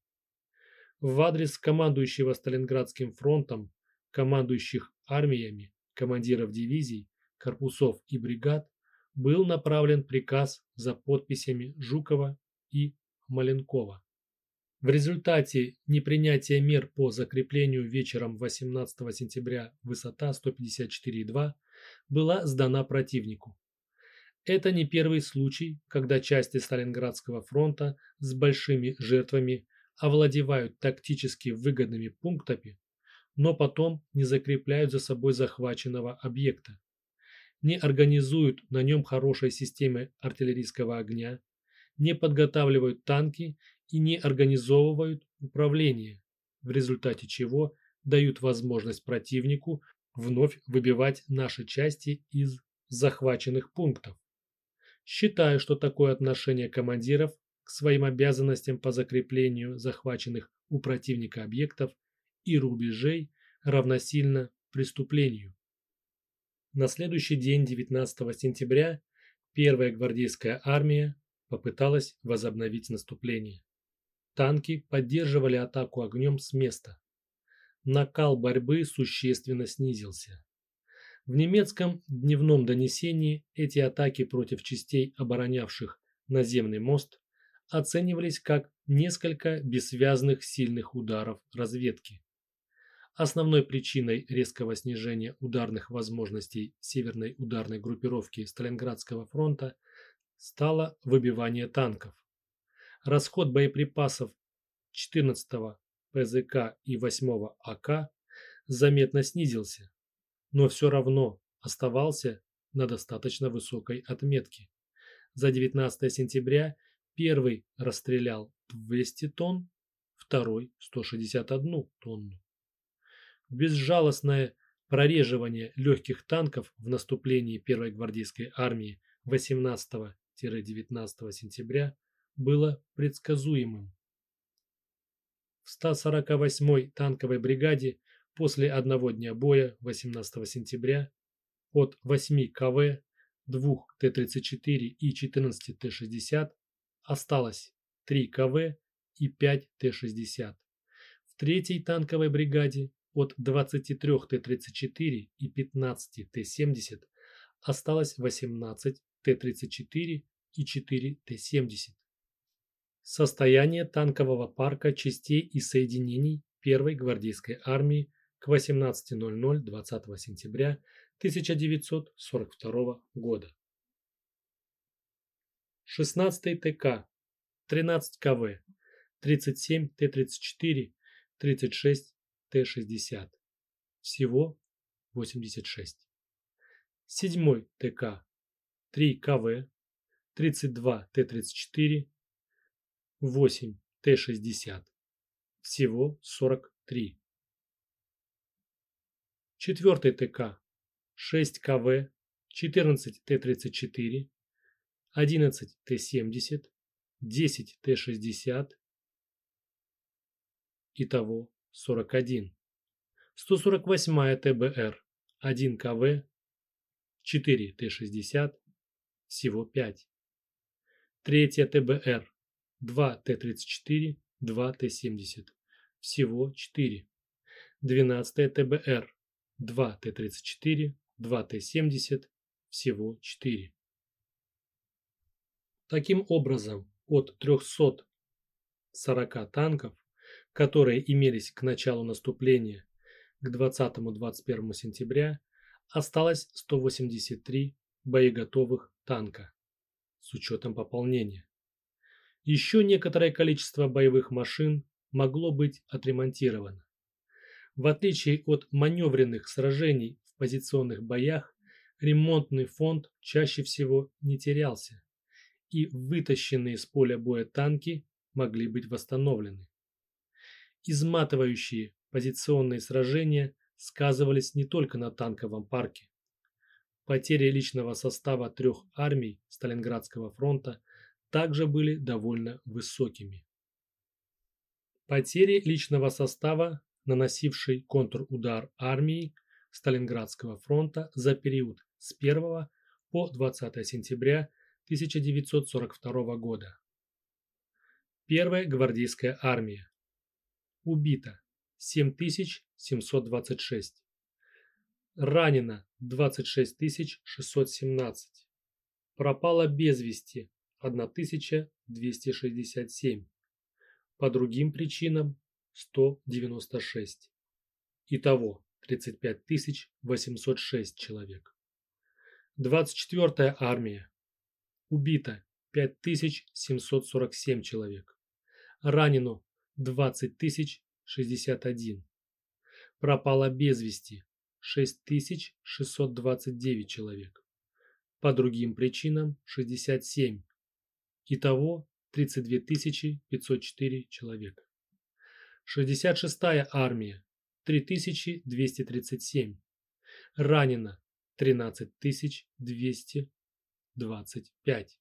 В адрес командующего Сталинградским фронтом, командующих армиями, командиров дивизий, корпусов и бригад был направлен приказ за подписями Жукова и Маленкова. В результате непринятия мер по закреплению вечером 18 сентября высота 154,2 была сдана противнику. Это не первый случай, когда части Сталинградского фронта с большими жертвами овладевают тактически выгодными пунктами, но потом не закрепляют за собой захваченного объекта, не организуют на нем хорошей системы артиллерийского огня, не подготавливают танки и не организовывают управление, в результате чего дают возможность противнику вновь выбивать наши части из захваченных пунктов. Считаю, что такое отношение командиров к своим обязанностям по закреплению захваченных у противника объектов и рубежей равносильно преступлению. На следующий день 19 сентября первая гвардейская армия попыталась возобновить наступление. Танки поддерживали атаку огнем с места. Накал борьбы существенно снизился. В немецком дневном донесении эти атаки против частей, оборонявших наземный мост, оценивались как несколько бессвязных сильных ударов разведки. Основной причиной резкого снижения ударных возможностей северной ударной группировки Сталинградского фронта стало выбивание танков. Расход боеприпасов 14-го ПЗК и 8-го АК заметно снизился, но все равно оставался на достаточно высокой отметке. За 19 сентября первый расстрелял 200 тонн, второй 161 тонну. Безжалостное прореживание легких танков в наступлении первой гвардейской армии 18-19 сентября было предсказуемым. В 148-й танковой бригаде после одного дня боя 18 сентября от 8 КВ, 2 Т-34 и 14 Т-60 осталось 3 КВ и 5 Т-60. В 3-й танковой бригаде от 23 Т-34 и 15 Т-70 осталось 18 Т-34 и 4 Т-70. Состояние танкового парка частей и соединений 1-й гвардейской армии к 18.00 20 сентября 1942 года. 16 ТК, 13 КВ, 37 Т-34, 36 Т-60. Всего 86. 7 ТК, 3 КВ, 32 Т-34, 8 Т-60. Всего 43. 4 ТК, 6 КВ, 14 Т-34, 11 Т-70, 10 Т-60, итого 41. 148 ТБР, 1 КВ, 4 Т-60, всего 5. 3 ТБР, 2 Т-34, 2 Т-70, всего 4. 12 ТБР, 2 Т-34, 2 Т-70, всего 4. Таким образом, от 340 танков, которые имелись к началу наступления к 20-21 сентября, осталось 183 боеготовых танка с учетом пополнения. Еще некоторое количество боевых машин могло быть отремонтировано. В отличие от маневренных сражений в позиционных боях, ремонтный фонд чаще всего не терялся и вытащенные с поля боя танки могли быть восстановлены. Изматывающие позиционные сражения сказывались не только на танковом парке. Потери личного состава трех армий Сталинградского фронта также были довольно высокими. Потери личного состава, наносившей контрудар армии Сталинградского фронта за период с 1 по 20 сентября 1942 года. Первая гвардейская армия. Убито 7726. Ранено 26617. Пропало без вести 1267. По другим причинам 196. Итого 35806 человек. 24-я армия. Убито 5747 человек. Ранено 20061. Пропало без вести 6629 человек. По другим причинам 67. Итого 32504 человека. 66-я армия 3237. Ранено 13200 25.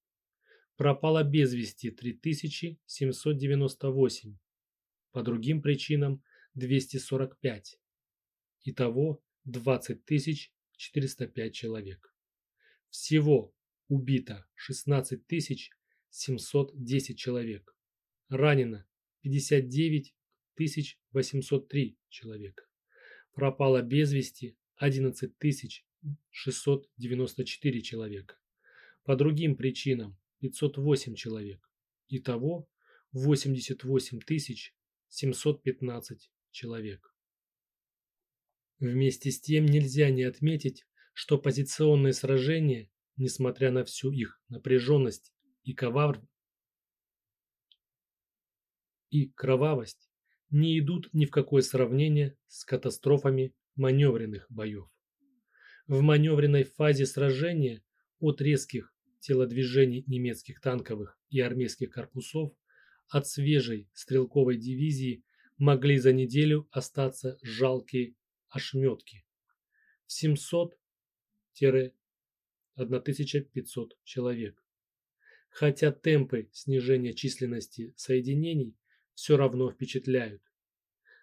Пропало без вести 3798. По другим причинам 245. Итого 20 405 человек. Всего убито 16 710 человек. Ранено 59 803 человека. Пропало без вести 11 694 человека. По другим причинам 508 человек. Итого 88 715 человек. Вместе с тем нельзя не отметить, что позиционные сражения, несмотря на всю их напряженность и ковар и кровавость, не идут ни в какое сравнение с катастрофами маневренных боев. В маневренной фазе сражения от резких телодвижений немецких танковых и армейских корпусов от свежей стрелковой дивизии могли за неделю остаться жалкие ошметки в 700-1500 человек. Хотя темпы снижения численности соединений все равно впечатляют.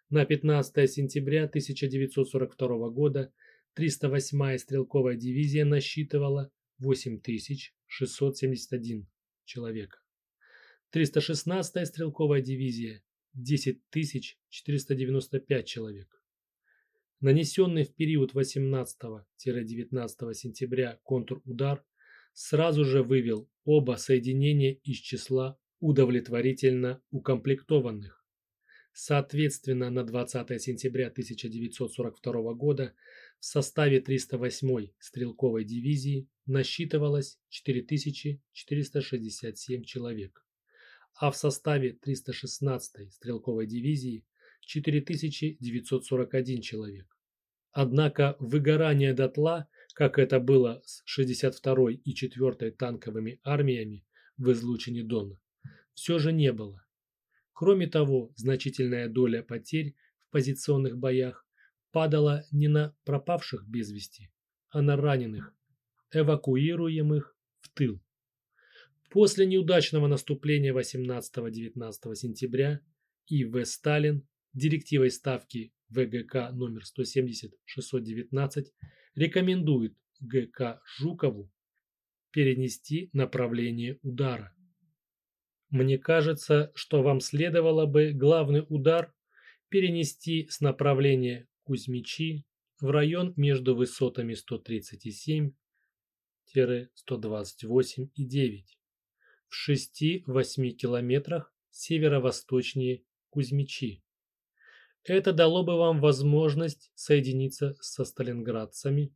На 15 сентября 1942 года 308-я стрелковая дивизия насчитывала 8671 человека. 316-я стрелковая дивизия 10495 человек. Нанесенный в период 18-19 сентября контрудар сразу же вывел оба соединения из числа удовлетворительно укомплектованных. Соответственно, на 20 сентября 1942 года в составе 308-й стрелковой дивизии насчитывалось 4467 человек, а в составе 316-й стрелковой дивизии 4941 человек. Однако выгорание дотла, как это было с 62-й и 4-й танковыми армиями в излучине Дона, все же не было. Кроме того, значительная доля потерь в позиционных боях падала не на пропавших без вести, а на раненых, эвакуируемых в тыл. После неудачного наступления 18-19 сентября И.В. Сталин директивой ставки ВГК номер 170-619 рекомендует ГК Жукову перенести направление удара. Мне кажется, что вам следовало бы главный удар перенести с направления Кузьмичи в район между высотами 137-128,9 в 6-8 километрах северо-восточнее Кузьмичи. Это дало бы вам возможность соединиться со сталинградцами,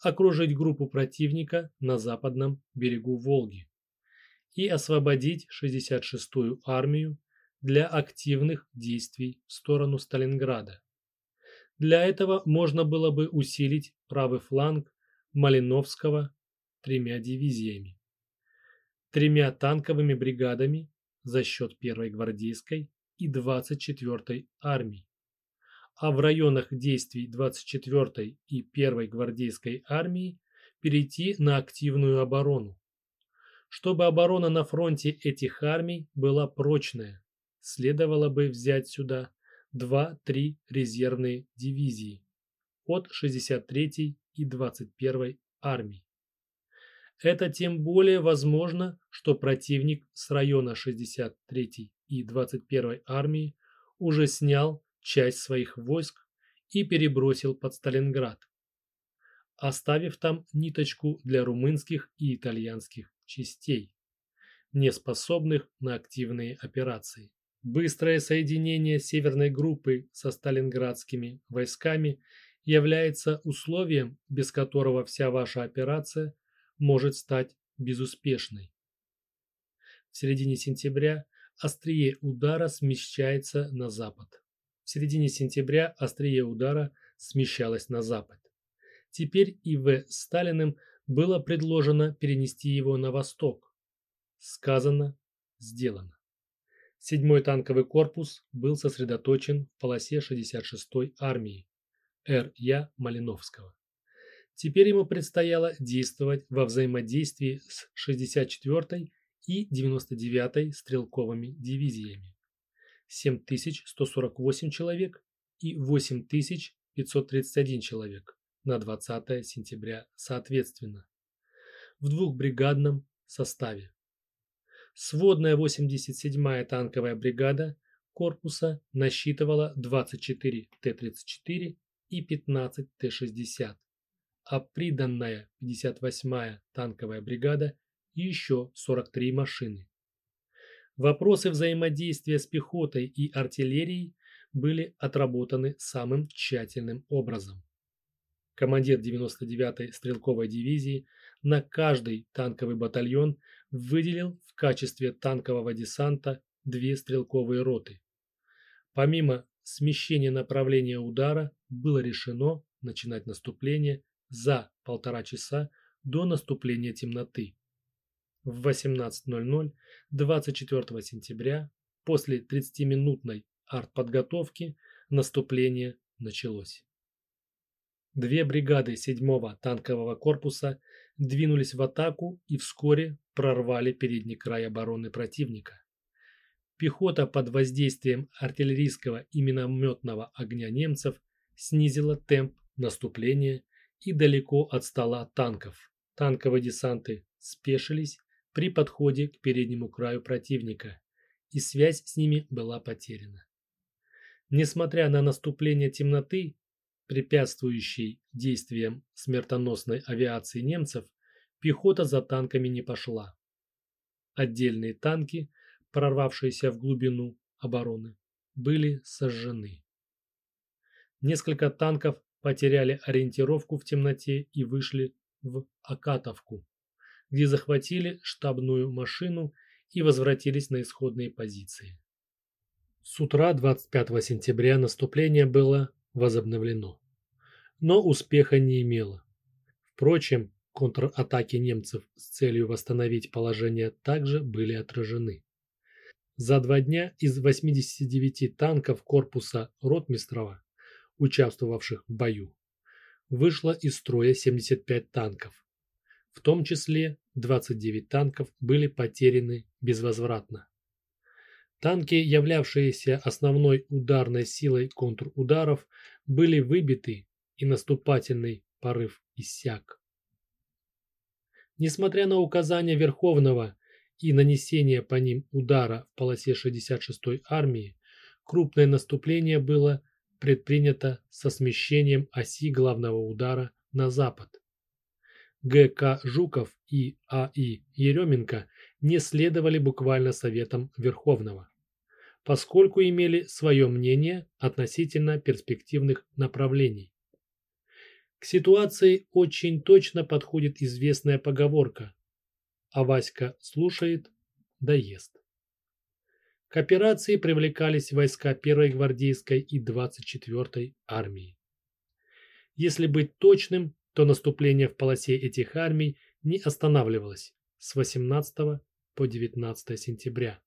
окружить группу противника на западном берегу Волги и освободить 66-ю армию для активных действий в сторону Сталинграда. Для этого можно было бы усилить правый фланг Малиновского тремя дивизиями, тремя танковыми бригадами за счет 1-й гвардейской и 24-й армий, а в районах действий 24-й и 1-й гвардейской армии перейти на активную оборону. Чтобы оборона на фронте этих армий была прочная, следовало бы взять сюда 2-3 резервные дивизии от 63-й и 21-й армий. Это тем более возможно, что противник с района 63-й и 21-й армии уже снял часть своих войск и перебросил под Сталинград, оставив там ниточку для румынских и итальянских частей, не способных на активные операции. Быстрое соединение северной группы со сталинградскими войсками является условием, без которого вся ваша операция может стать безуспешной. В середине сентября острие удара смещается на запад. В середине сентября острие удара смещалось на запад. Теперь И.В. Сталиным было предложено перенести его на восток. Сказано, сделано. Седьмой танковый корпус был сосредоточен в полосе 66-й армии Р.Я. Малиновского. Теперь ему предстояло действовать во взаимодействии с 64-й и 99-й стрелковыми дивизиями. 7148 человек и 8531 человек на 20 сентября соответственно. В двухбригадном составе. Сводная 87-я танковая бригада корпуса насчитывала 24 Т-34 и 15 Т-60, а приданная 58-я танковая бригада еще 43 машины. Вопросы взаимодействия с пехотой и артиллерией были отработаны самым тщательным образом. Командир 99-й стрелковой дивизии на каждый танковый батальон выделил в качестве танкового десанта две стрелковые роты. Помимо смещения направления удара было решено начинать наступление за полтора часа до наступления темноты. В 18.00 24 сентября после 30-минутной артподготовки наступление началось. Две бригады 7-го танкового корпуса двинулись в атаку и вскоре прорвали передний край обороны противника. Пехота под воздействием артиллерийского и минометного огня немцев снизила темп наступления и далеко отстала от танков. Танковые десанты спешились при подходе к переднему краю противника, и связь с ними была потеряна. Несмотря на наступление темноты, препятствующей действиям смертоносной авиации немцев, пехота за танками не пошла. Отдельные танки, прорвавшиеся в глубину обороны, были сожжены. Несколько танков потеряли ориентировку в темноте и вышли в Акатовку, где захватили штабную машину и возвратились на исходные позиции. С утра 25 сентября наступление было возобновлено но успеха не имела. Впрочем, контратаки немцев с целью восстановить положение также были отражены. За два дня из 89 танков корпуса Ротмистрова, участвовавших в бою, вышло из строя 75 танков. В том числе 29 танков были потеряны безвозвратно. Танки, являвшиеся основной ударной силой контрударов, были выбиты и наступательный порыв иссяк. Несмотря на указания Верховного и нанесение по ним удара в полосе 66-й армии, крупное наступление было предпринято со смещением оси главного удара на запад. Г.К. Жуков и А.И. Еременко не следовали буквально советам Верховного, поскольку имели свое мнение относительно перспективных направлений. К ситуации очень точно подходит известная поговорка «А Васька слушает, да ест». К операции привлекались войска 1-й гвардейской и 24-й армии. Если быть точным, то наступление в полосе этих армий не останавливалось с 18 по 19 сентября.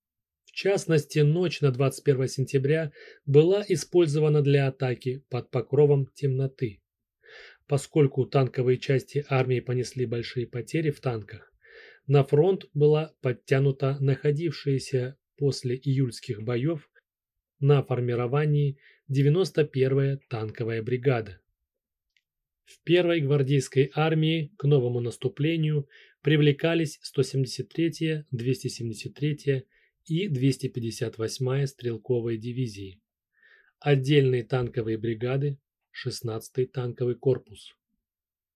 В частности, ночь на 21 сентября была использована для атаки под покровом темноты. Поскольку танковые части армии понесли большие потери в танках, на фронт была подтянута находившаяся после июльских боев на формировании 91-я танковая бригада. В первой гвардейской армии к новому наступлению привлекались 173-я, 273-я и 258-я стрелковые дивизии, отдельные танковые бригады, 16-й танковый корпус.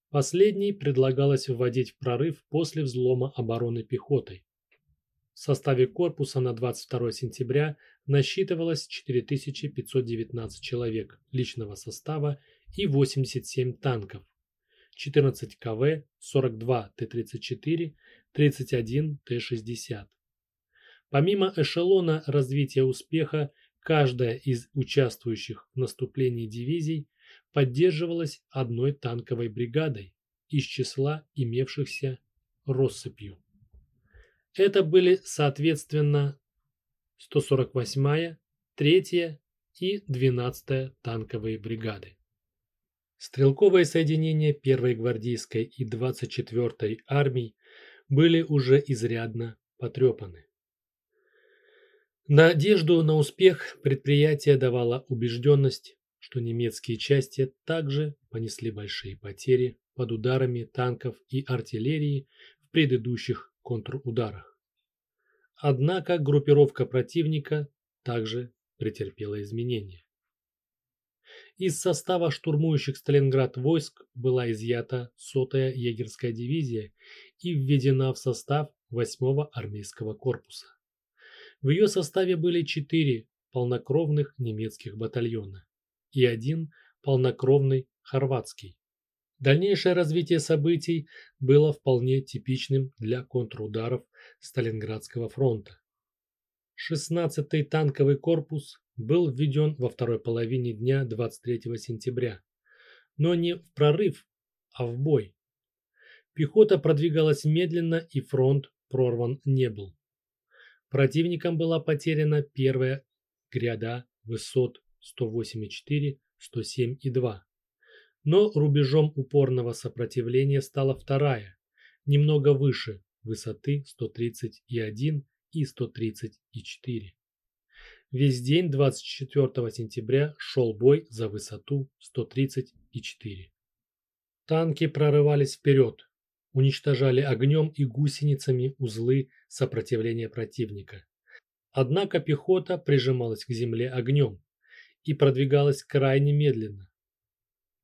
Последний предлагалось вводить в прорыв после взлома обороны пехотой. В составе корпуса на 22 сентября насчитывалось 4519 человек личного состава и 87 танков, 14 КВ, 42 Т-34, 31 Т-60. Помимо эшелона развития успеха, каждая из участвующих в наступлении дивизий поддерживалась одной танковой бригадой из числа имевшихся россыпью. Это были, соответственно, 148-я, 3-я и 12-я танковые бригады. Стрелковые соединения 1-й гвардейской и 24-й армий были уже изрядно потрепаны. Надежду на успех предприятие давала убежденность, что немецкие части также понесли большие потери под ударами танков и артиллерии в предыдущих контрударах. Однако группировка противника также претерпела изменения. Из состава штурмующих Сталинград войск была изъята сотая егерская дивизия и введена в состав 8-го армейского корпуса. В ее составе были четыре полнокровных немецких батальона и один полнокровный хорватский. Дальнейшее развитие событий было вполне типичным для контрударов Сталинградского фронта. 16-й танковый корпус был введен во второй половине дня 23 сентября, но не в прорыв, а в бой. Пехота продвигалась медленно и фронт прорван не был. Противником была потеряна первая гряда высот 108,4, 107,2. Но рубежом упорного сопротивления стала вторая, немного выше высоты 130,1 и 130,4. Весь день 24 сентября шел бой за высоту 130,4. Танки прорывались вперед, уничтожали огнем и гусеницами узлы сопротивления противника. Однако пехота прижималась к земле огнем и продвигалась крайне медленно.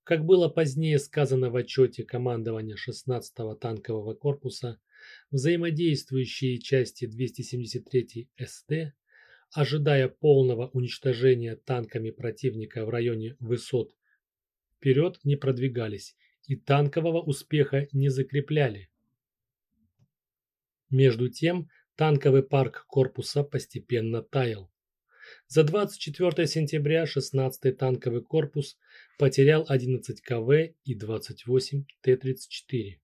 Как было позднее сказано в отчете командования 16-го танкового корпуса, взаимодействующие части 273-й СТ, ожидая полного уничтожения танками противника в районе высот, вперед не продвигались и танкового успеха не закрепляли. Между тем, танковый парк корпуса постепенно таял. За 24 сентября 16-й танковый корпус потерял 11 КВ и 28 Т-34,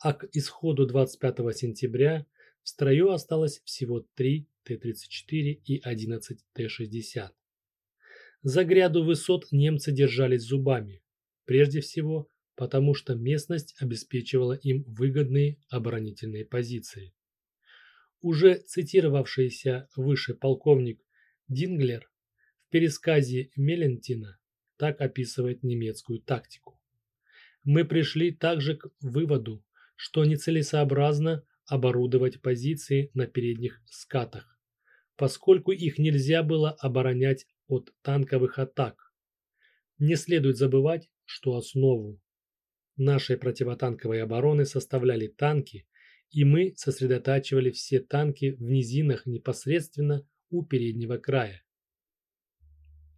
а к исходу 25 сентября в строю осталось всего 3 Т-34 и 11 Т-60. За гряду высот немцы держались зубами, прежде всего потому что местность обеспечивала им выгодные оборонительные позиции. Уже цитировавшийся выше полковник Динглер в пересказе Мелентина так описывает немецкую тактику. Мы пришли также к выводу, что нецелесообразно оборудовать позиции на передних скатах, поскольку их нельзя было оборонять от танковых атак, Не следует забывать, что основу нашей противотанковой обороны составляли танки, и мы сосредотачивали все танки в низинах непосредственно у переднего края.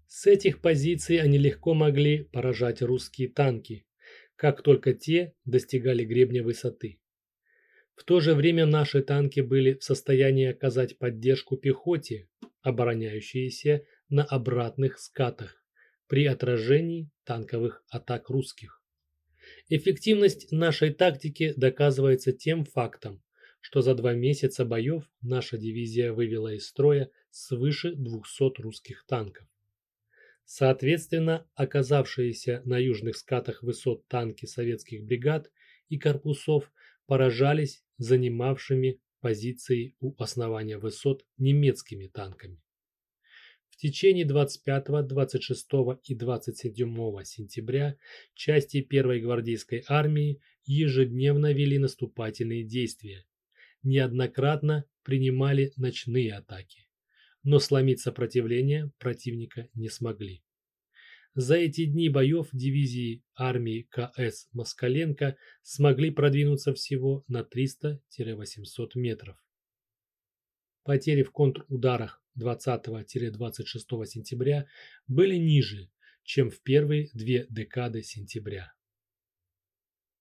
С этих позиций они легко могли поражать русские танки, как только те достигали гребня высоты. В то же время наши танки были в состоянии оказать поддержку пехоте, обороняющейся на обратных скатах при отражении танковых атак русских. Эффективность нашей тактики доказывается тем фактом, что за два месяца боев наша дивизия вывела из строя свыше 200 русских танков. Соответственно, оказавшиеся на южных скатах высот танки советских бригад и корпусов поражались занимавшими позиции у основания высот немецкими танками. В течение 25, 26 и 27 сентября части 1-й гвардейской армии ежедневно вели наступательные действия, неоднократно принимали ночные атаки, но сломить сопротивление противника не смогли. За эти дни боев дивизии армии КС Москаленко смогли продвинуться всего на 300-800 метров. Потери в контрударах 20-26 сентября были ниже, чем в первые две декады сентября.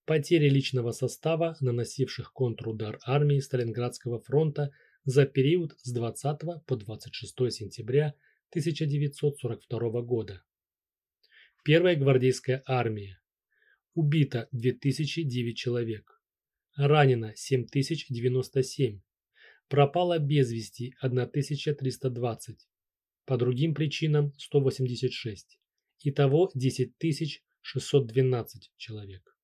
Потери личного состава, наносивших контрудар армии Сталинградского фронта за период с 20 по 26 сентября 1942 года. Первая гвардейская армия. Убито 2009 человек. Ранено 7097. Пропало без вести 1320. По другим причинам 186. Итого 10612 человек.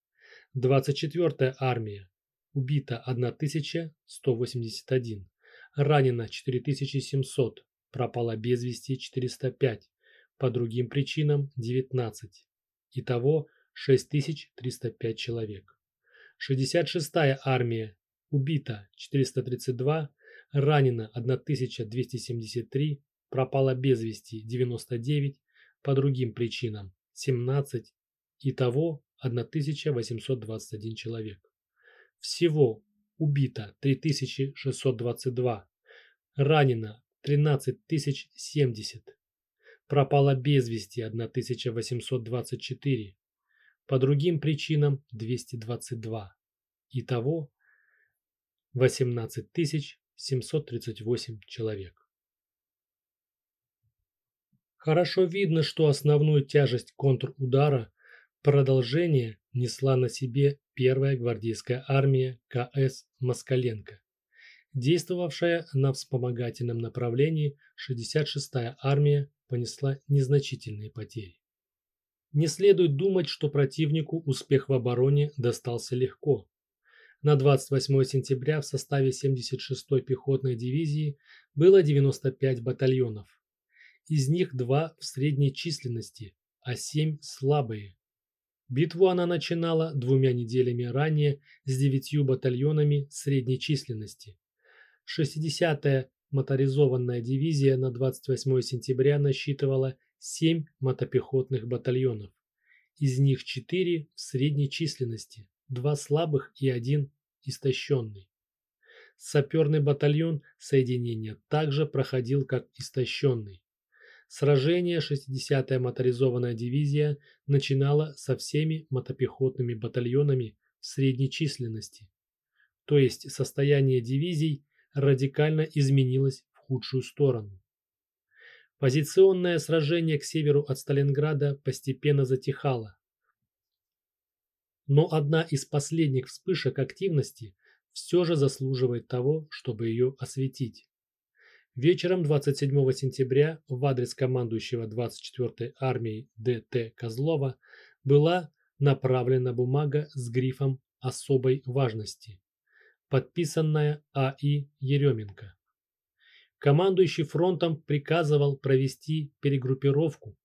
24-я армия. Убито 1181. Ранено 4700. Пропало без вести 405 по другим причинам 19. Итого 6305 человек. 66-я армия убито 432, ранено 1273, пропало без вести 99, по другим причинам 17, итого 1821 человек. Всего убито 3622, ранено 13070, пропало без вести 1824, по другим причинам 222. Итого 18 738 человек. Хорошо видно, что основную тяжесть контрудара продолжение несла на себе первая гвардейская армия КС Москаленко, действовавшая на вспомогательном направлении 66-я армия понесла незначительные потери. Не следует думать, что противнику успех в обороне достался легко. На 28 сентября в составе 76-й пехотной дивизии было 95 батальонов. Из них два в средней численности, а 7 слабые. Битву она начинала двумя неделями ранее с девятью батальонами средней численности. 60-я моторизованная дивизия на 28 сентября насчитывала 7 мотопехотных батальонов. Из них 4 в средней численности, 2 слабых и 1 истощенный. Саперный батальон соединения также проходил как истощенный. Сражение 60-я моторизованная дивизия начинала со всеми мотопехотными батальонами в средней численности. То есть состояние дивизий радикально изменилось в худшую сторону. Позиционное сражение к северу от Сталинграда постепенно затихало. Но одна из последних вспышек активности все же заслуживает того, чтобы ее осветить. Вечером 27 сентября в адрес командующего 24-й армией Д.Т. Козлова была направлена бумага с грифом особой важности подписанная А.И. Еременко. Командующий фронтом приказывал провести перегруппировку,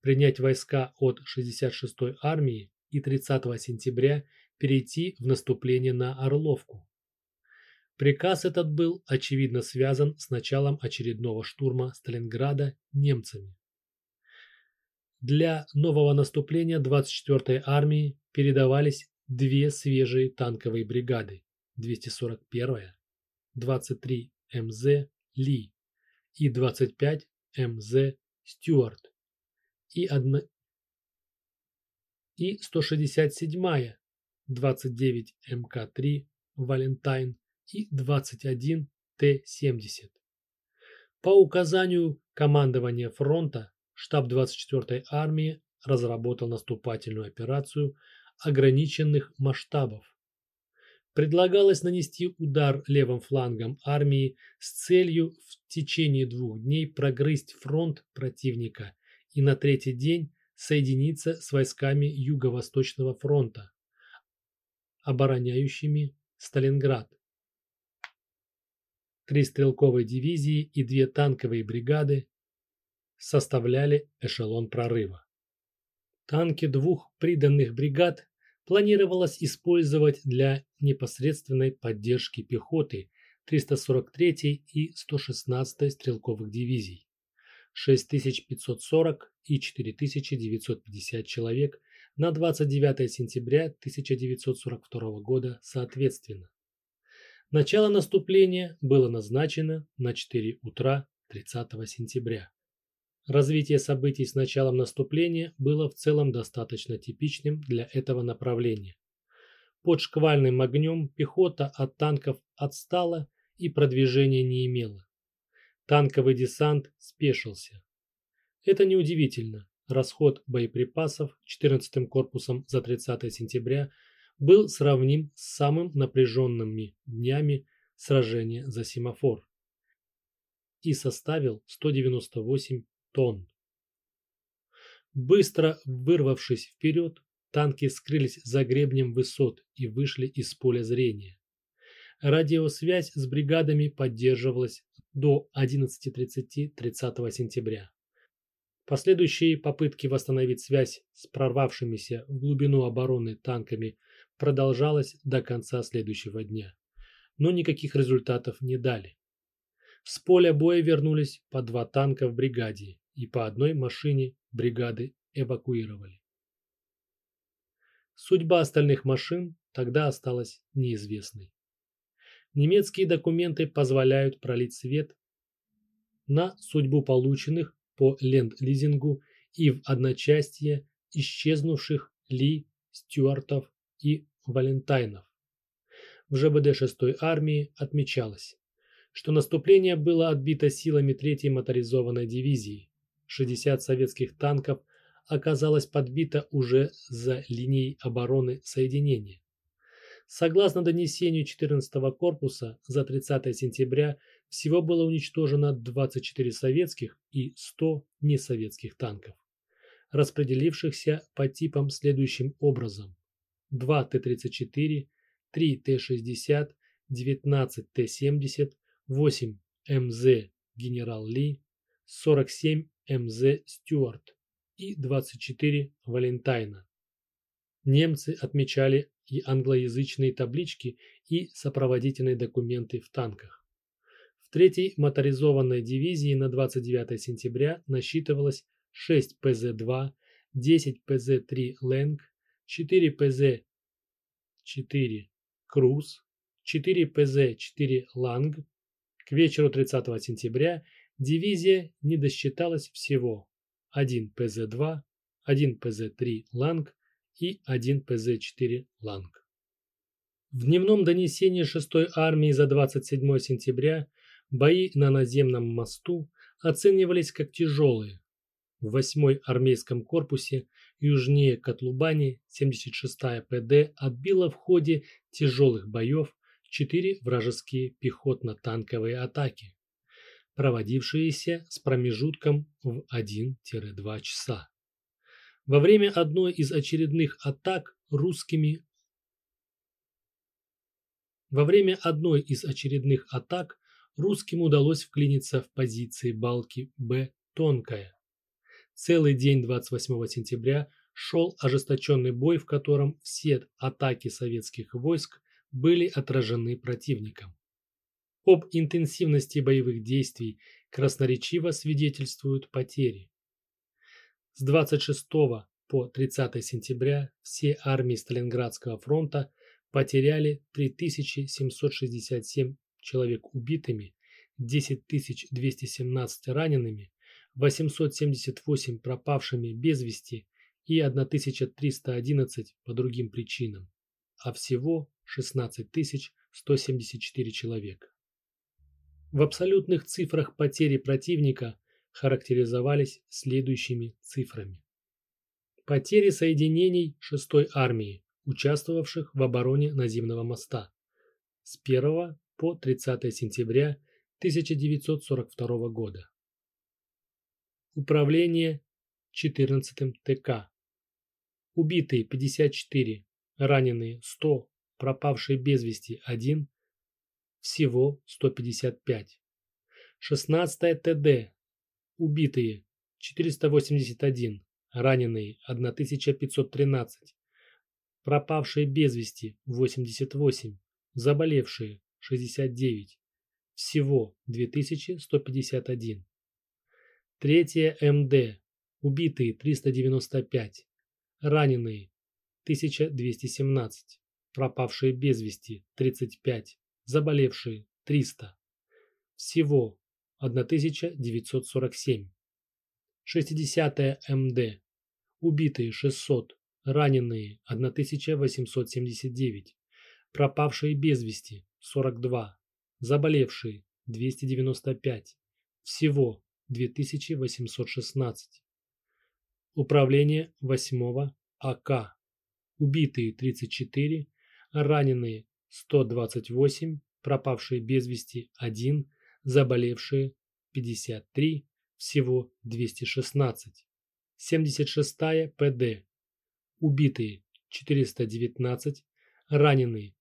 принять войска от 66-й армии и 30 сентября перейти в наступление на Орловку. Приказ этот был, очевидно, связан с началом очередного штурма Сталинграда немцами. Для нового наступления 24-й армии передавались две свежие танковые бригады 241-я, 23 МЗ Ли и 25 МЗ Стюарт и, одна... и 167-я, 29 МК-3 Валентайн и 21 Т-70. По указанию командования фронта штаб 24-й армии разработал наступательную операцию ограниченных масштабов. Предлагалось нанести удар левым флангом армии с целью в течение двух дней прогрызть фронт противника и на третий день соединиться с войсками Юго-Восточного фронта, обороняющими Сталинград. Три стрелковые дивизии и две танковые бригады составляли эшелон прорыва. Танки двух приданных бригад планировалось использовать для непосредственной поддержки пехоты 343 и 116 стрелковых дивизий, 6540 и 4950 человек на 29 сентября 1942 года соответственно. Начало наступления было назначено на 4 утра 30 сентября. Развитие событий с началом наступления было в целом достаточно типичным для этого направления. Под шквальным огнем пехота от танков отстала и продвижения не имела. Танковый десант спешился. Это неудивительно. Расход боеприпасов 14-м корпусом за 30 сентября был сравним с самым напряженными днями сражения за семафор и составил 198 тонн. Быстро вырвавшись вперед, танки скрылись за гребнем высот и вышли из поля зрения. Радиосвязь с бригадами поддерживалась до 11.30 30 сентября. Последующие попытки восстановить связь с прорвавшимися в глубину обороны танками продолжалась до конца следующего дня, но никаких результатов не дали. С поля боя вернулись по два танка в бригаде и по одной машине бригады эвакуировали. Судьба остальных машин тогда осталась неизвестной. Немецкие документы позволяют пролить свет на судьбу полученных по ленд-лизингу и в одночасье исчезнувших Ли, Стюартов и Валентайнов. В ЖБД 6-й армии отмечалось, что наступление было отбито силами 3-й моторизованной дивизии, 60 советских танков оказалось подбито уже за линией обороны соединения. Согласно донесению 14-го корпуса, за 30 сентября всего было уничтожено 24 советских и 100 несоветских танков, распределившихся по типам следующим образом. 2 Т-34, 3 Т-60, 19 Т-70, 8 МЗ «Генерал Ли», 47 МЗ Стюарт и 24 Валентайна. Немцы отмечали и англоязычные таблички и сопроводительные документы в танках. В 3-й моторизованной дивизии на 29 сентября насчитывалось 6 ПЗ-2, 10 ПЗ-3 Лэнг, 4 ПЗ-4 Круз, 4 ПЗ-4 Ланг. К вечеру 30 сентября дивизия не досчиталась всего 1 ПЗ-2, 1 ПЗ-3 Ланг и 1 ПЗ-4 Ланг. В дневном донесении 6-й армии за 27 сентября бои на наземном мосту оценивались как тяжелые. В 8-й армейском корпусе южнее Котлубани 76-я ПД отбила в ходе тяжелых боев 4 вражеские пехотно-танковые атаки проводившиеся с промежутком в 1-2 часа. Во время одной из очередных атак русскими во время одной из очередных атак русским удалось вклиниться в позиции балки Б «Тонкая». Целый день 28 сентября шел ожесточенный бой, в котором все атаки советских войск были отражены противником. Об интенсивности боевых действий красноречиво свидетельствуют потери. С 26 по 30 сентября все армии Сталинградского фронта потеряли 3767 человек убитыми, 10217 ранеными, 878 пропавшими без вести и 1311 по другим причинам, а всего 16174 человека. В абсолютных цифрах потери противника характеризовались следующими цифрами. Потери соединений 6-й армии, участвовавших в обороне наземного моста с 1 по 30 сентября 1942 года. Управление 14 ТК. Убитые 54, раненые 100, пропавшие без вести 1, всего 155. 16 ТД. Убитые. 481, раненые. 1513, пропавшие без вести. 88, заболевшие. 69, всего 2151. Третье МД. Убитые. 395, раненые. 1217, пропавшие без вести. 35, заболевшие 300. Всего 1947. 60 МД. Убитые 600, раненые 1879, пропавшие без вести 42, заболевшие 295, всего 2816. Управление 8 АК. Убитые 34, раненые 128, пропавшие без вести 1, заболевшие 53, всего 216. 76 ПД. Убитые 419, раненые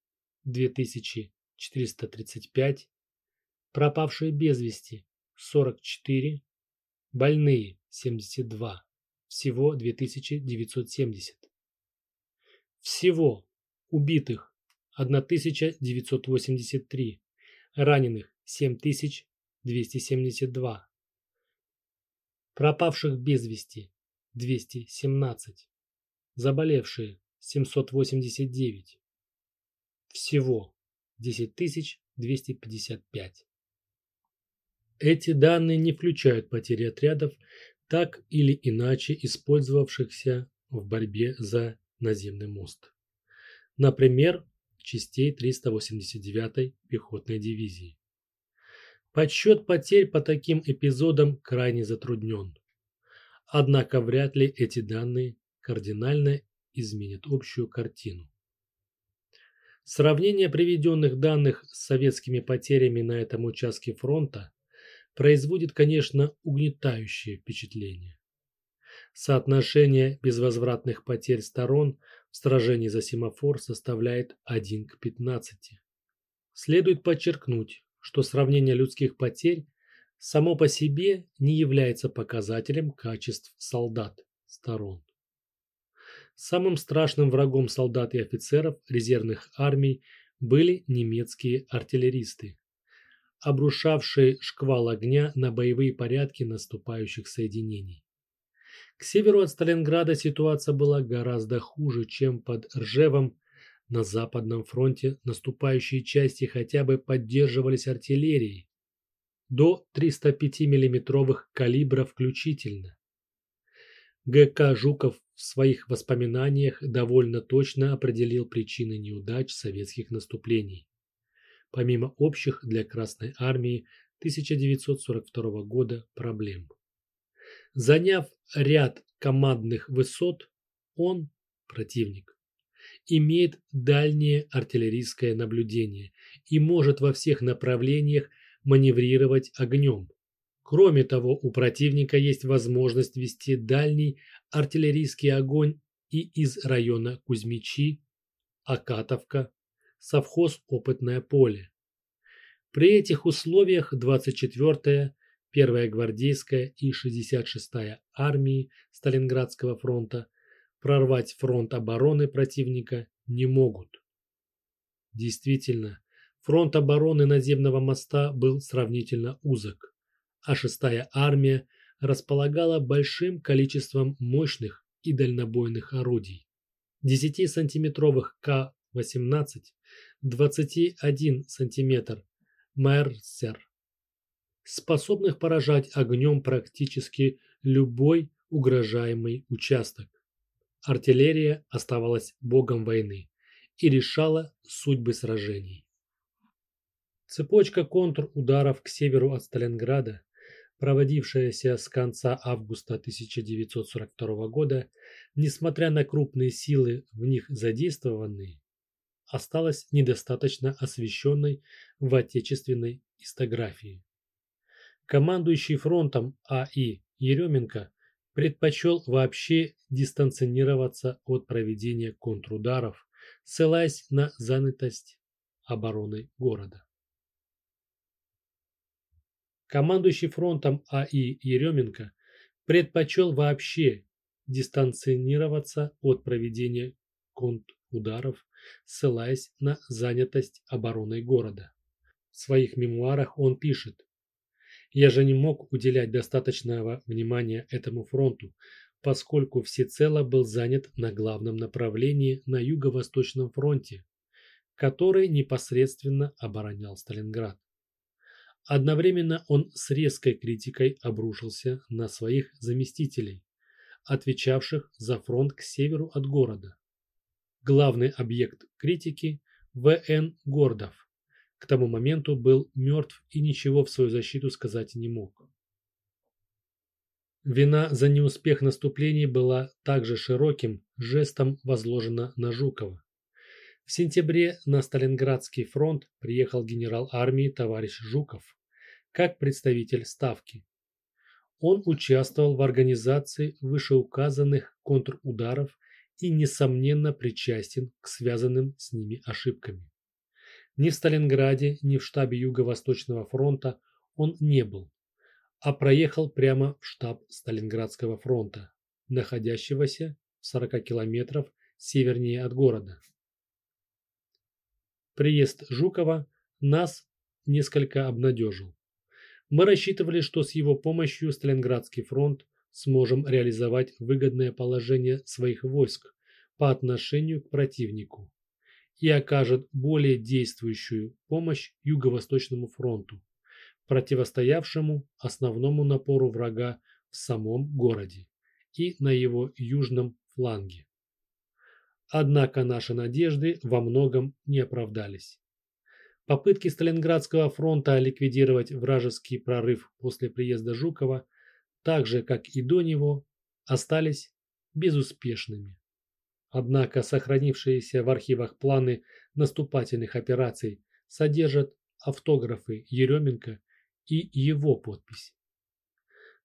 2435, пропавшие без вести 44, больные 72, всего 2970. Всего убитых 1983, раненых 7272, пропавших без вести 217, заболевшие 789. Всего 10255. Эти данные не включают потери отрядов, так или иначе использовавшихся в борьбе за наземный мост. Например, частей 389-й пехотной дивизии. Подсчет потерь по таким эпизодам крайне затруднен. Однако вряд ли эти данные кардинально изменят общую картину. Сравнение приведенных данных с советскими потерями на этом участке фронта производит, конечно, угнетающее впечатление. Соотношение безвозвратных потерь сторон в сражении за семафор составляет 1 к 15. Следует подчеркнуть, что сравнение людских потерь само по себе не является показателем качеств солдат сторон. Самым страшным врагом солдат и офицеров резервных армий были немецкие артиллеристы, обрушавшие шквал огня на боевые порядки наступающих соединений. К северу от Сталинграда ситуация была гораздо хуже, чем под Ржевом. На Западном фронте наступающие части хотя бы поддерживались артиллерией до 305 миллиметровых калибра включительно. Г.К. Жуков в своих воспоминаниях довольно точно определил причины неудач советских наступлений. Помимо общих для Красной Армии 1942 года проблем. Заняв ряд командных высот, он, противник, имеет дальнее артиллерийское наблюдение и может во всех направлениях маневрировать огнем, Кроме того, у противника есть возможность вести дальний артиллерийский огонь и из района Кузьмичи, Акатовка, совхоз Опытное поле. При этих условиях 24-я, 1-я гвардейская и 66-я армии Сталинградского фронта прорвать фронт обороны противника не могут. Действительно, фронт обороны наземного моста был сравнительно узок а шестая армия располагала большим количеством мощных и дальнобойных орудий. 10-сантиметровых К-18, 21 см Мерсер, способных поражать огнем практически любой угрожаемый участок. Артиллерия оставалась богом войны и решала судьбы сражений. Цепочка контрударов к северу от Сталинграда, проводившаяся с конца августа 1942 года, несмотря на крупные силы в них задействованные, осталась недостаточно освещенной в отечественной истографии. Командующий фронтом А.И. Еременко предпочел вообще дистанционироваться от проведения контрударов, ссылаясь на занятость обороны города. Командующий фронтом А.И. Еременко предпочел вообще дистанционироваться от проведения контрударов, ссылаясь на занятость обороной города. В своих мемуарах он пишет «Я же не мог уделять достаточного внимания этому фронту, поскольку всецело был занят на главном направлении на Юго-Восточном фронте, который непосредственно оборонял Сталинград. Одновременно он с резкой критикой обрушился на своих заместителей, отвечавших за фронт к северу от города. Главный объект критики – В.Н. Гордов. К тому моменту был мертв и ничего в свою защиту сказать не мог. Вина за неуспех наступлений была также широким жестом возложена на Жукова. В сентябре на Сталинградский фронт приехал генерал армии товарищ Жуков как представитель Ставки. Он участвовал в организации вышеуказанных контрударов и, несомненно, причастен к связанным с ними ошибками. Ни в Сталинграде, ни в штабе Юго-Восточного фронта он не был, а проехал прямо в штаб Сталинградского фронта, находящегося в 40 километров севернее от города. Приезд Жукова нас несколько обнадежил. Мы рассчитывали, что с его помощью Сталинградский фронт сможем реализовать выгодное положение своих войск по отношению к противнику и окажет более действующую помощь Юго-Восточному фронту, противостоявшему основному напору врага в самом городе и на его южном фланге. Однако наши надежды во многом не оправдались. Попытки Сталинградского фронта ликвидировать вражеский прорыв после приезда Жукова, так же как и до него, остались безуспешными. Однако сохранившиеся в архивах планы наступательных операций содержат автографы Еременко и его подпись.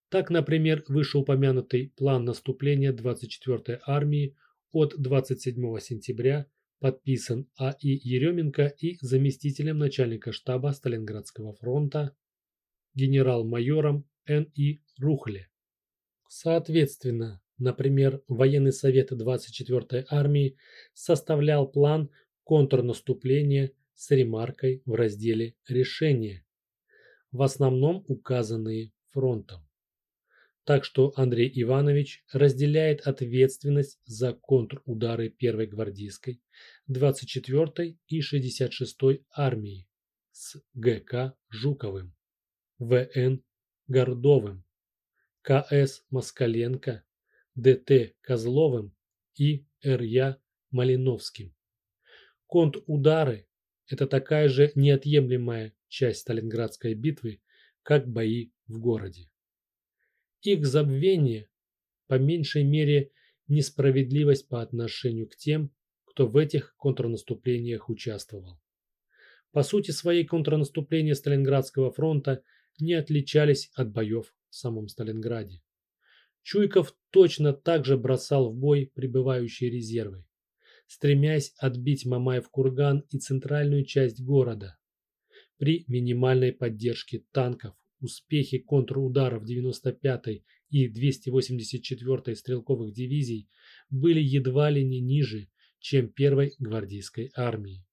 Так, например, вышеупомянутый план наступления 24-й армии от 27 сентября подписан А.И. Еременко и заместителем начальника штаба Сталинградского фронта генерал-майором Н.И. Рухле. Соответственно, Например, военный совет 24-й армии составлял план контрнаступления с ремаркой в разделе «Решения», в основном указанные фронтом. Так что Андрей Иванович разделяет ответственность за контрудары 1-й гвардейской, 24-й и 66-й армии с ГК Жуковым, ВН Гордовым, КС Москаленко Д.Т. Козловым и Р.Я. Малиновским. Контрудары – это такая же неотъемлемая часть Сталинградской битвы, как бои в городе. Их забвение, по меньшей мере, несправедливость по отношению к тем, кто в этих контрнаступлениях участвовал. По сути своей контрнаступления Сталинградского фронта не отличались от боев в самом Сталинграде. Чуйков точно так же бросал в бой прибывающие резервы, стремясь отбить Мамаев курган и центральную часть города. При минимальной поддержке танков успехи контрударов 95-й и 284-й стрелковых дивизий были едва ли не ниже, чем первой гвардейской армии.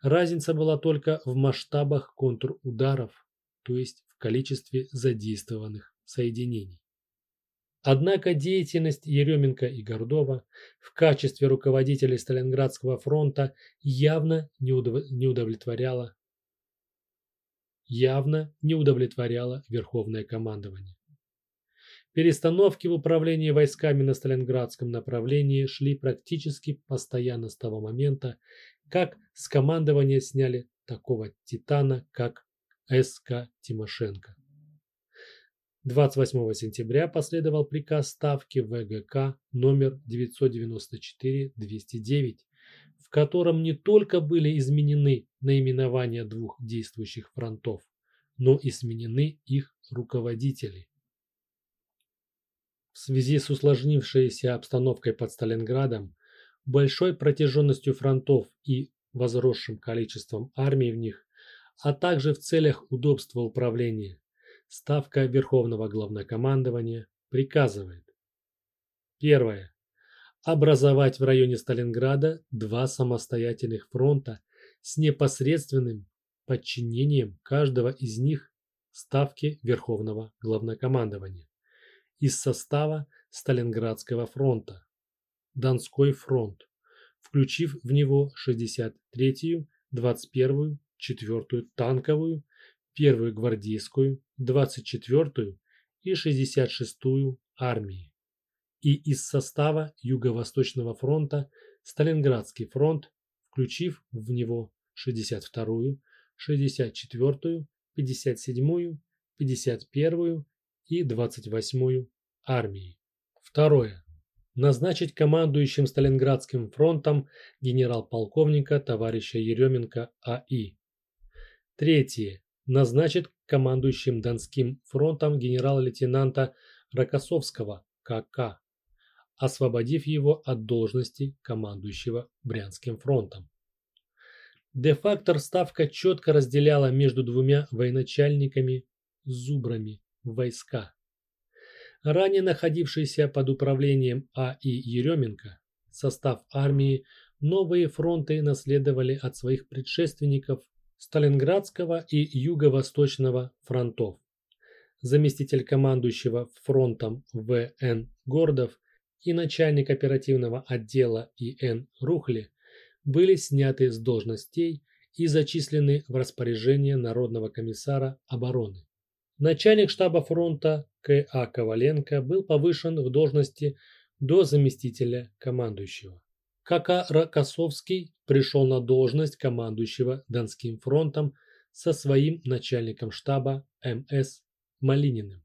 Разница была только в масштабах контрударов, то есть в количестве задействованных соединений. Однако деятельность Еременко и Гордова в качестве руководителей Сталинградского фронта явно не, удовлетворяла явно не удовлетворяла Верховное командование. Перестановки в управлении войсками на Сталинградском направлении шли практически постоянно с того момента, как с командования сняли такого титана, как С.К. Тимошенко. 28 сентября последовал приказ Ставки ВГК номер 994-209, в котором не только были изменены наименования двух действующих фронтов, но и сменены их руководители. В связи с усложнившейся обстановкой под Сталинградом, большой протяженностью фронтов и возросшим количеством армий в них, а также в целях удобства управления, Ставка Верховного Главнокомандования приказывает. Первое. Образовать в районе Сталинграда два самостоятельных фронта с непосредственным подчинением каждого из них Ставке Верховного Главнокомандования из состава Сталинградского фронта. Донской фронт, включив в него 63-ю, 21-ю, 4-ю танковую, 1-ю гвардейскую, 24-ю и 66-ю армии. И из состава Юго-Восточного фронта Сталинградский фронт, включив в него 62-ю, 64-ю, 57-ю, 51-ю и 28-ю армии. Второе. Назначить командующим Сталинградским фронтом генерал-полковника товарища Еременко А.И. Третье назначит командующим Донским фронтом генерал-лейтенанта Рокоссовского КК, освободив его от должности командующего Брянским фронтом. Де-фактор ставка четко разделяла между двумя военачальниками зубрами войска. Ранее находившийся под управлением А.И. Еременко, состав армии, новые фронты наследовали от своих предшественников Сталинградского и Юго-Восточного фронтов. Заместитель командующего фронтом В.Н. Гордов и начальник оперативного отдела И.Н. Рухли были сняты с должностей и зачислены в распоряжение Народного комиссара обороны. Начальник штаба фронта К.А. Коваленко был повышен в должности до заместителя командующего. К.А. Рокоссовский пришел на должность командующего Донским фронтом со своим начальником штаба М.С. Малининым.